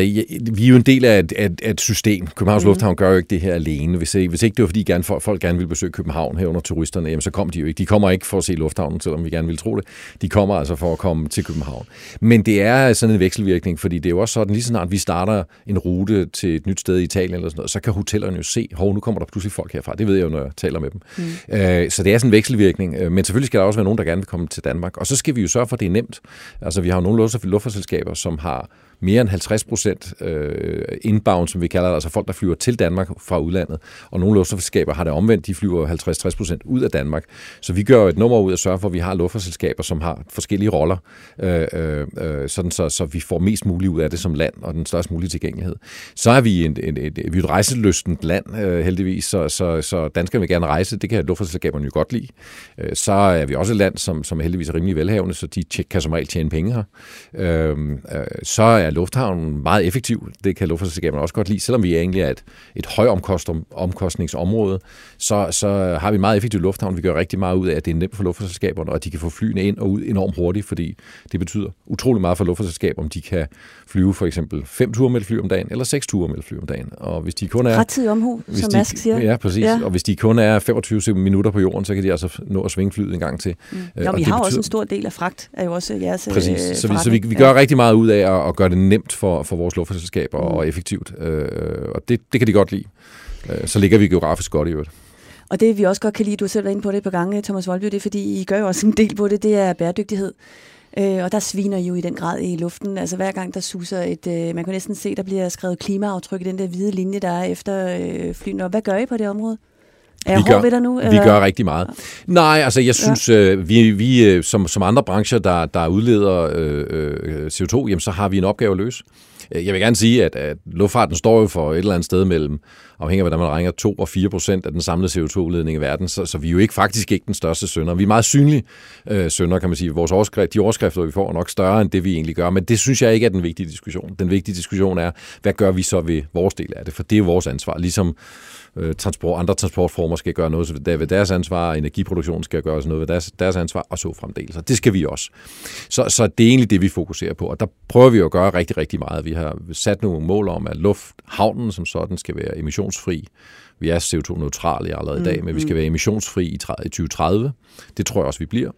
S3: vi er jo en del af et, af, af et system. Københavns mm. Lufthavn gør jo ikke det her alene. Hvis, hvis ikke det var, fordi gerne, folk, folk gerne ville besøge København herunder turisterne, jamen, så kom de jo ikke. De kommer ikke for at se lufthavnen, selvom vi gerne vil tro det. De kommer altså for at komme til København. Men det er sådan en vekselvirkning, fordi det er jo også sådan, lige så snart vi starter en rute til et nyt sted i Italien eller sådan noget, så kan hotellerne jo se, hov, nu kommer der pludselig folk herfra. Det ved jeg jo, når jeg taler med dem. Mm. Øh, så det er sådan en vekselvirkning. Øh, men selvfølgelig skal der også være nogen, der gerne vil komme til Danmark. Og så skal vi jo sørge for, at det er nemt. Altså, vi har jo nogle luftfartsselskaber, som har mere end 50 procent øh, inbound, som vi kalder det, altså folk, der flyver til Danmark fra udlandet. Og nogle luftfartsselskaber har det omvendt, de flyver 50-60 procent ud af Danmark. Så vi gør et nummer ud at sørge for, at vi har luftfartsselskaber, som har forskellige roller, øh, øh, øh, sådan så, så vi får mest muligt ud af det som land, og den størst mulige tilgængelighed. Så er vi en, en, en, vi er et rejselystent land, øh, heldigvis, så, så, så danskerne vil gerne rejse, det kan luftfartsselskaberne jo godt lide. Øh, så er vi også et land, som, som heldigvis er rimelig velhavende, så de kan som regel tjene penge her. Øh, øh så er er lufthavnen meget effektiv. Det kan luftfartsselskaberne også godt lide. Selvom vi egentlig er et, et højomkostningsområde, så, så har vi en meget effektiv lufthavn. Vi gør rigtig meget ud af, at det er nemt for luftfartsselskaberne, og at de kan få flyene ind og ud enormt hurtigt, fordi det betyder utrolig meget for luftfartsselskaber, om de kan flyve for eksempel fem ture med et fly om dagen, eller seks ture med et fly om dagen. Og hvis de kun er...
S2: Rettidig omhu, som Mask siger.
S3: Ja, præcis. Ja. Og hvis de kun er 25 minutter på jorden, så kan de altså nå at svinge flyet en gang til.
S2: Mm. Øh, Nå, vi har betyder... også en stor del af fragt, er jo også jeres
S3: Præcis. Øh, så vi, så vi, vi gør ja. rigtig meget ud af at, at gøre det nemt for, for vores luftfartsselskaber mm. og effektivt. Øh, og det, det kan de godt lide. Øh, så ligger vi geografisk godt i øvrigt.
S2: Og det vi også godt kan lide, du har selv været inde på det på gange, Thomas Voldby, det er fordi, I gør jo også en del på det, det er bæredygtighed. Øh, og der sviner jo i den grad i luften. Altså hver gang der suser et, øh, man kan næsten se, der bliver skrevet klimaaftryk i den der hvide linje, der er efter øh, flyene. Og hvad gør I på det område? Er jeg vi gør, ved dig nu?
S3: Eller? Vi gør rigtig meget. Nej, altså jeg synes, ja. øh, vi, vi øh, som, som andre brancher, der, der udleder øh, øh CO2, jamen, så har vi en opgave at løse. Øh, jeg vil gerne sige, at, at luftfarten står jo for et eller andet sted mellem, afhængig af hvordan man regner, 2 og 4 procent af den samlede CO2-udledning i verden, så, så vi er jo ikke faktisk ikke den største sønder. Vi er meget synlige øh, sønder, kan man sige. Vores overskrift, de overskrifter, vi får, er nok større end det, vi egentlig gør, men det synes jeg ikke er den vigtige diskussion. Den vigtige diskussion er, hvad gør vi så ved vores del af det? For det er jo vores ansvar. Ligesom øh, transport, andre transportformer skal gøre noget ved deres ansvar, energiproduktion skal gøre noget ved deres, deres ansvar, og så fremdeles. Og det skal vi også. Så, så det er egentlig det, vi fokuserer på. Og der prøver vi at gøre rigtig, rigtig meget. Vi har sat nogle mål om, at lufthavnen som sådan skal være emissionsfri. Vi er CO2-neutrale allerede i dag, mm, men vi skal mm. være emissionsfri i 2030. Det tror jeg også, vi bliver.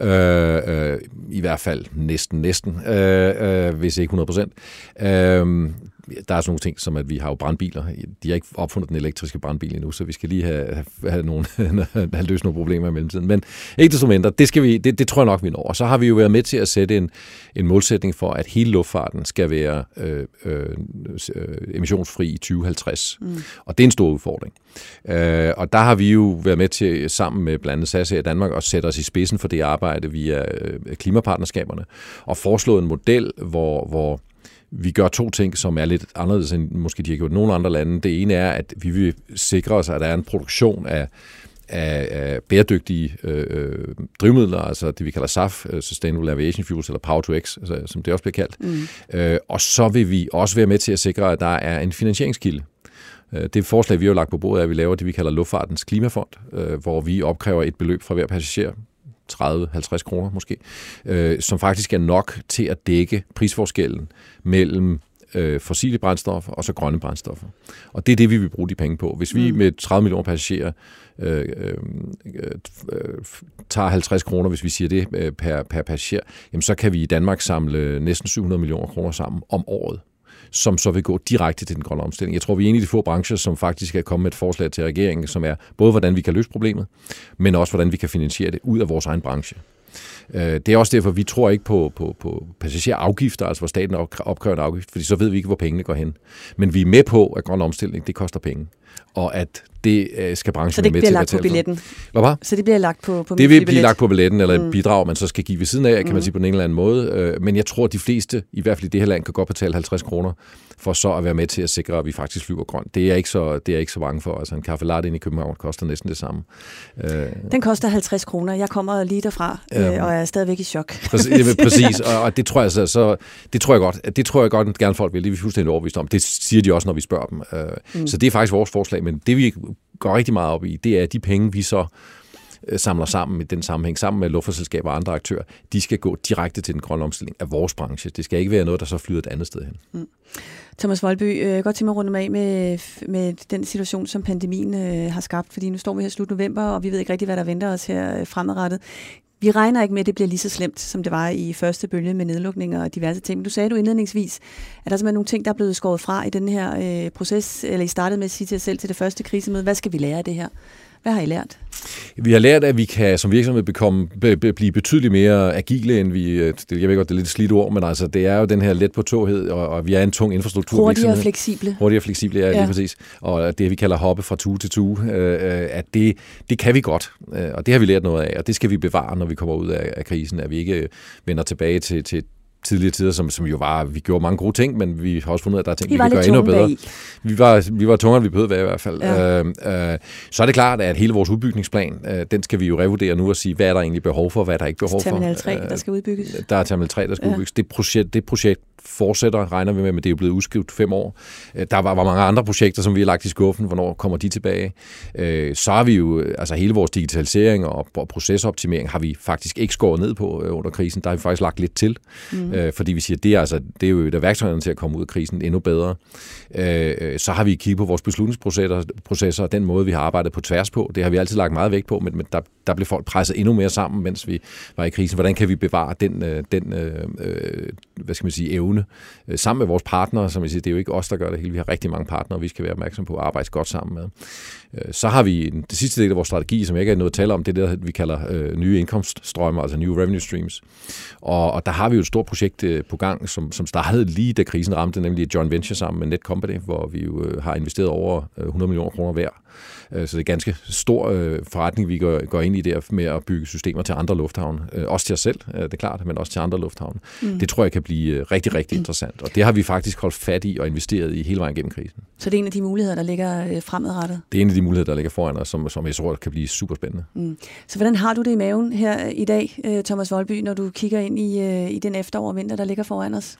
S3: Øh, øh, I hvert fald næsten, næsten, øh, øh, hvis ikke 100 procent. Øh, der er sådan nogle ting, som at vi har jo brandbiler. De har ikke opfundet den elektriske brandbil endnu, så vi skal lige have, have, have, nogle, have løst nogle problemer i mellemtiden. Men ikke desto mindre, det, skal vi, det, det tror jeg nok, vi når. Og så har vi jo været med til at sætte en, en målsætning for, at hele luftfarten skal være øh, øh, emissionsfri i 2050. Mm. Og det er en stor udfordring. Øh, og der har vi jo været med til, sammen med blandt andet SAS i Danmark, at sætte os i spidsen for det arbejde via øh, klimapartnerskaberne, og foreslået en model, hvor, hvor vi gør to ting, som er lidt anderledes end måske de har gjort nogle andre lande. Det ene er, at vi vil sikre os, at der er en produktion af, af, af bæredygtige øh, øh drivmidler, altså det vi kalder SAF, øh, Sustainable Aviation Fuels, eller Power to X, altså, som det også bliver kaldt. Mm. Øh, og så vil vi også være med til at sikre, at der er en finansieringskilde. Øh, det forslag, vi har lagt på bordet, er, at vi laver det, vi kalder Luftfartens Klimafond, hvor vi opkræver et beløb fra hver passager 30-50 kroner måske, øh, som faktisk er nok til at dække prisforskellen mellem øh, fossile brændstoffer og så grønne brændstoffer. Og det er det, vi vil bruge de penge på. Hvis vi mm. med 30 millioner passagerer øh, øh, øh, tager 50 kroner, hvis vi siger det, øh, per, per passager, jamen så kan vi i Danmark samle næsten 700 millioner kroner sammen om året som så vil gå direkte til den grønne omstilling. Jeg tror, vi er en af de få brancher, som faktisk er kommet med et forslag til regeringen, som er både, hvordan vi kan løse problemet, men også, hvordan vi kan finansiere det ud af vores egen branche. Øh, det er også derfor, vi tror ikke på, på, på passagerafgifter, altså hvor staten opkræver en afgift, fordi så ved vi ikke, hvor pengene går hen. Men vi er med på, at grøn omstilling, det koster penge. Og at det øh, skal branchen være med til
S2: at betale på billetten.
S3: Hvad var?
S2: Så det bliver lagt på, på
S3: Det vil blive lagt på billetten, eller mm. et bidrag, man så skal give ved siden af, kan mm. man sige på en eller anden måde. Øh, men jeg tror, at de fleste, i hvert fald i det her land, kan godt betale 50 kroner for så at være med til at sikre, at vi faktisk flyver grønt. Det er ikke så, det er ikke så mange for. Altså en kaffe latte ind i København koster næsten det samme.
S2: Øh. Den koster 50 kroner. Jeg kommer lige derfra, øh, og er stadigvæk i chok.
S3: Præcis, præcis. Og, det tror jeg så, så, det tror jeg godt, det tror jeg godt, at gerne folk vil. Det er vi fuldstændig overbevist om. Det siger de også, når vi spørger dem. Mm. Så det er faktisk vores forslag, men det vi går rigtig meget op i, det er at de penge, vi så øh, samler sammen i den sammenhæng, sammen med luftfartsselskaber og andre aktører, de skal gå direkte til den grønne omstilling af vores branche. Det skal ikke være noget, der så flyder et andet sted hen. Mm.
S2: Thomas Voldby, øh, godt til mig runde mig af med, med den situation, som pandemien øh, har skabt, fordi nu står vi her slut november, og vi ved ikke rigtig, hvad der venter os her øh, fremadrettet. Vi regner ikke med, at det bliver lige så slemt, som det var i første bølge med nedlukninger og diverse ting. Men du sagde du indledningsvis, at der er simpelthen nogle ting, der er blevet skåret fra i den her øh, proces, eller I startede med at sige til jer selv til det første krisemøde. Hvad skal vi lære af det her? Hvad har I lært?
S3: Vi har lært, at vi kan som virksomhed bekomme, be, be, blive betydeligt mere agile, end vi... Øh, det, jeg ved godt, det er lidt slidt ord, men altså, det er jo den her let på toghed, og, og vi er en tung infrastruktur.
S2: Hurtigere og fleksible.
S3: Hurtigere og fleksible, ja, ja. lige præcis. Og det, vi kalder hoppe fra tue til tue, øh, at det, det kan vi godt, øh, og det har vi lært noget af, og det skal vi bevare, når vi kommer ud af, af krisen, at vi ikke vender tilbage til, til tidligere tider, som, som jo var, vi gjorde mange gode ting, men vi har også fundet at der er ting, vi kan gøre endnu bedre. Vi var, vi var tungere, end vi behøvede være i hvert fald. Ja. Øh, øh, så er det klart, at hele vores udbygningsplan, øh, den skal vi jo revurdere nu og sige, hvad er der egentlig behov for, hvad er der ikke behov for.
S2: Terminal 3, der skal udbygges.
S3: Der er Terminal 3, der skal ja. udbygges. Det projekt, det projekt fortsætter, regner vi med, men det er jo blevet udskrivet fem år. Øh, der var, var mange andre projekter, som vi har lagt i skuffen. Hvornår kommer de tilbage? Øh, så har vi jo, altså hele vores digitalisering og procesoptimering har vi faktisk ikke skåret ned på øh, under krisen. Der har vi faktisk lagt lidt til, mm. fordi vi siger, det er, altså, det er jo et af værktøjerne til at komme ud af krisen endnu bedre. Så har vi kigget på vores beslutningsprocesser processer, og den måde, vi har arbejdet på tværs på. Det har vi altid lagt meget vægt på, men, der, der blev folk presset endnu mere sammen, mens vi var i krisen. Hvordan kan vi bevare den, den øh, hvad skal man sige, evne øh, sammen med vores partnere, som jeg siger, det er jo ikke os, der gør det hele. Vi har rigtig mange partnere, vi skal være opmærksom på at arbejde godt sammen med. Øh, så har vi det sidste del af vores strategi, som jeg ikke er noget at tale om, det er det, vi kalder øh, nye indkomststrømmer, altså new revenue streams. Og, og der har vi jo et stort projekt på gang, som, som startede lige da krisen ramte, nemlig et joint venture sammen med Netcompany, hvor vi jo har investeret over 100 millioner kroner hver så det er ganske stor øh, forretning, vi går, går ind i der med at bygge systemer til andre lufthavne. Øh, også til os selv, det er klart, men også til andre lufthavne. Mm. Det tror jeg kan blive rigtig, rigtig interessant. Og det har vi faktisk holdt fat i og investeret i hele vejen gennem krisen.
S2: Så det er en af de muligheder, der ligger fremadrettet?
S3: Det er en af de muligheder, der ligger foran os, som, som jeg tror kan blive super spændende.
S2: Mm. Så hvordan har du det i maven her i dag, Thomas Voldby, når du kigger ind i, i den efterår og vinter, der ligger foran os?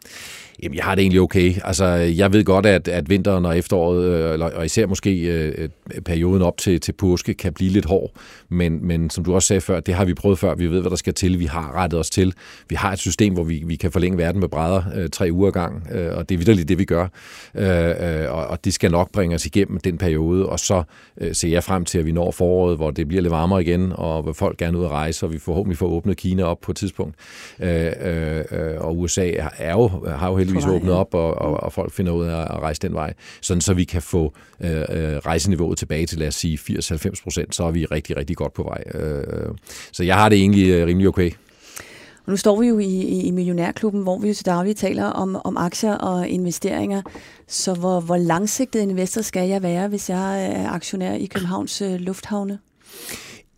S3: Jamen, jeg har det egentlig okay. Altså, jeg ved godt, at, at vinteren og efteråret, og især måske perioden op til, til påske kan blive lidt hård, men, men som du også sagde før, det har vi prøvet før, vi ved, hvad der skal til, vi har rettet os til. Vi har et system, hvor vi, vi kan forlænge verden med brædder øh, tre uger gang, øh, og det er vidderligt det, vi gør. Øh, øh, og, og det skal nok bringe os igennem den periode, og så øh, ser jeg frem til, at vi når foråret, hvor det bliver lidt varmere igen, og hvor folk gerne ud at rejse, og vi forhåbentlig får åbnet Kina op på et tidspunkt. Øh, øh, og USA er jo, har jo heldigvis åbnet op, og, og, og folk finder ud af at rejse den vej, sådan så vi kan få øh, øh rejseniveauet tilbage til, lad os sige, 80-90 procent, så er vi rigtig, rigtig godt på vej. Øh, så jeg har det egentlig øh, rimelig okay.
S2: Og nu står vi jo i, i Millionærklubben, hvor vi jo til daglig taler om, om aktier og investeringer. Så hvor, hvor langsigtet investor skal jeg være, hvis jeg er aktionær i Københavns øh, Lufthavne?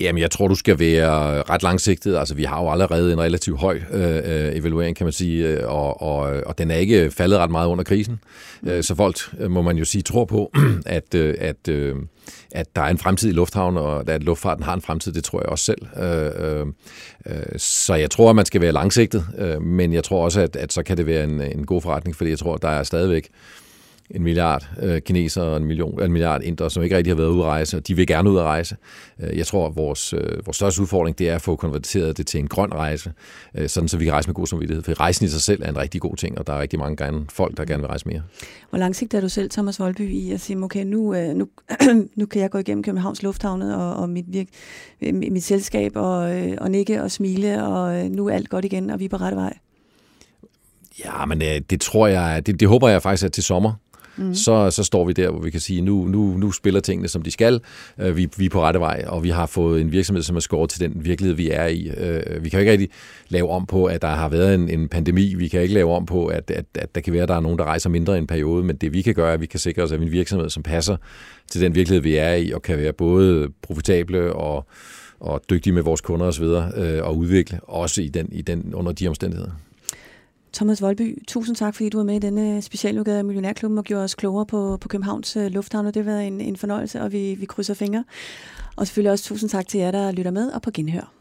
S3: Jamen, jeg tror, du skal være ret langsigtet. Altså, vi har jo allerede en relativt høj øh, øh evaluering, kan man sige, øh, og, og, og den er ikke faldet ret meget under krisen. Mm. Så folk, må man jo sige, tror på, at, at, at der er en fremtid i lufthavn, og at luftfarten har en fremtid, det tror jeg også selv. Så jeg tror, at man skal være langsigtet, men jeg tror også, at, at så kan det være en, en god forretning, fordi jeg tror, at der er stadigvæk en milliard øh, kinesere og en, million, en milliard indere, som ikke rigtig har været ude at rejse, og de vil gerne ud at rejse. Øh, jeg tror, at vores, øh, vores største udfordring det er at få konverteret det til en grøn rejse, øh, sådan så vi kan rejse med god samvittighed. For rejsen i sig selv er en rigtig god ting, og der er rigtig mange gerne, folk, der gerne vil rejse mere.
S2: Hvor langsigtet er du selv, Thomas Voldby, i at sige, okay, nu, øh, nu, nu kan jeg gå igennem Københavns Lufthavn og, og mit, virk, øh, mit selskab og, og nikke og smile, og nu er alt godt igen, og vi er på rette vej?
S3: Ja, men det tror jeg, det, det håber jeg faktisk, at til sommer, mm. så, så står vi der, hvor vi kan sige, nu, nu, nu spiller tingene, som de skal. Øh, vi, vi er på rette vej, og vi har fået en virksomhed, som er skåret til den virkelighed, vi er i. Øh, vi kan jo ikke rigtig lave om på, at der har været en, en pandemi. Vi kan ikke lave om på, at, at, at der kan være, at der er nogen, der rejser mindre i en periode. Men det vi kan gøre, er, at vi kan sikre os, at vi er en virksomhed, som passer til den virkelighed, vi er i, og kan være både profitable og og dygtige med vores kunder osv., øh, og udvikle, også i den, i den, under de omstændigheder.
S2: Thomas Volby, tusind tak, fordi du var med i denne øh, specialudgave af Millionærklubben og gjorde os klogere på, på Københavns øh, Lufthavn, og det har været en, en fornøjelse, og vi, vi krydser fingre. Og selvfølgelig også tusind tak til jer, der lytter med og på genhør.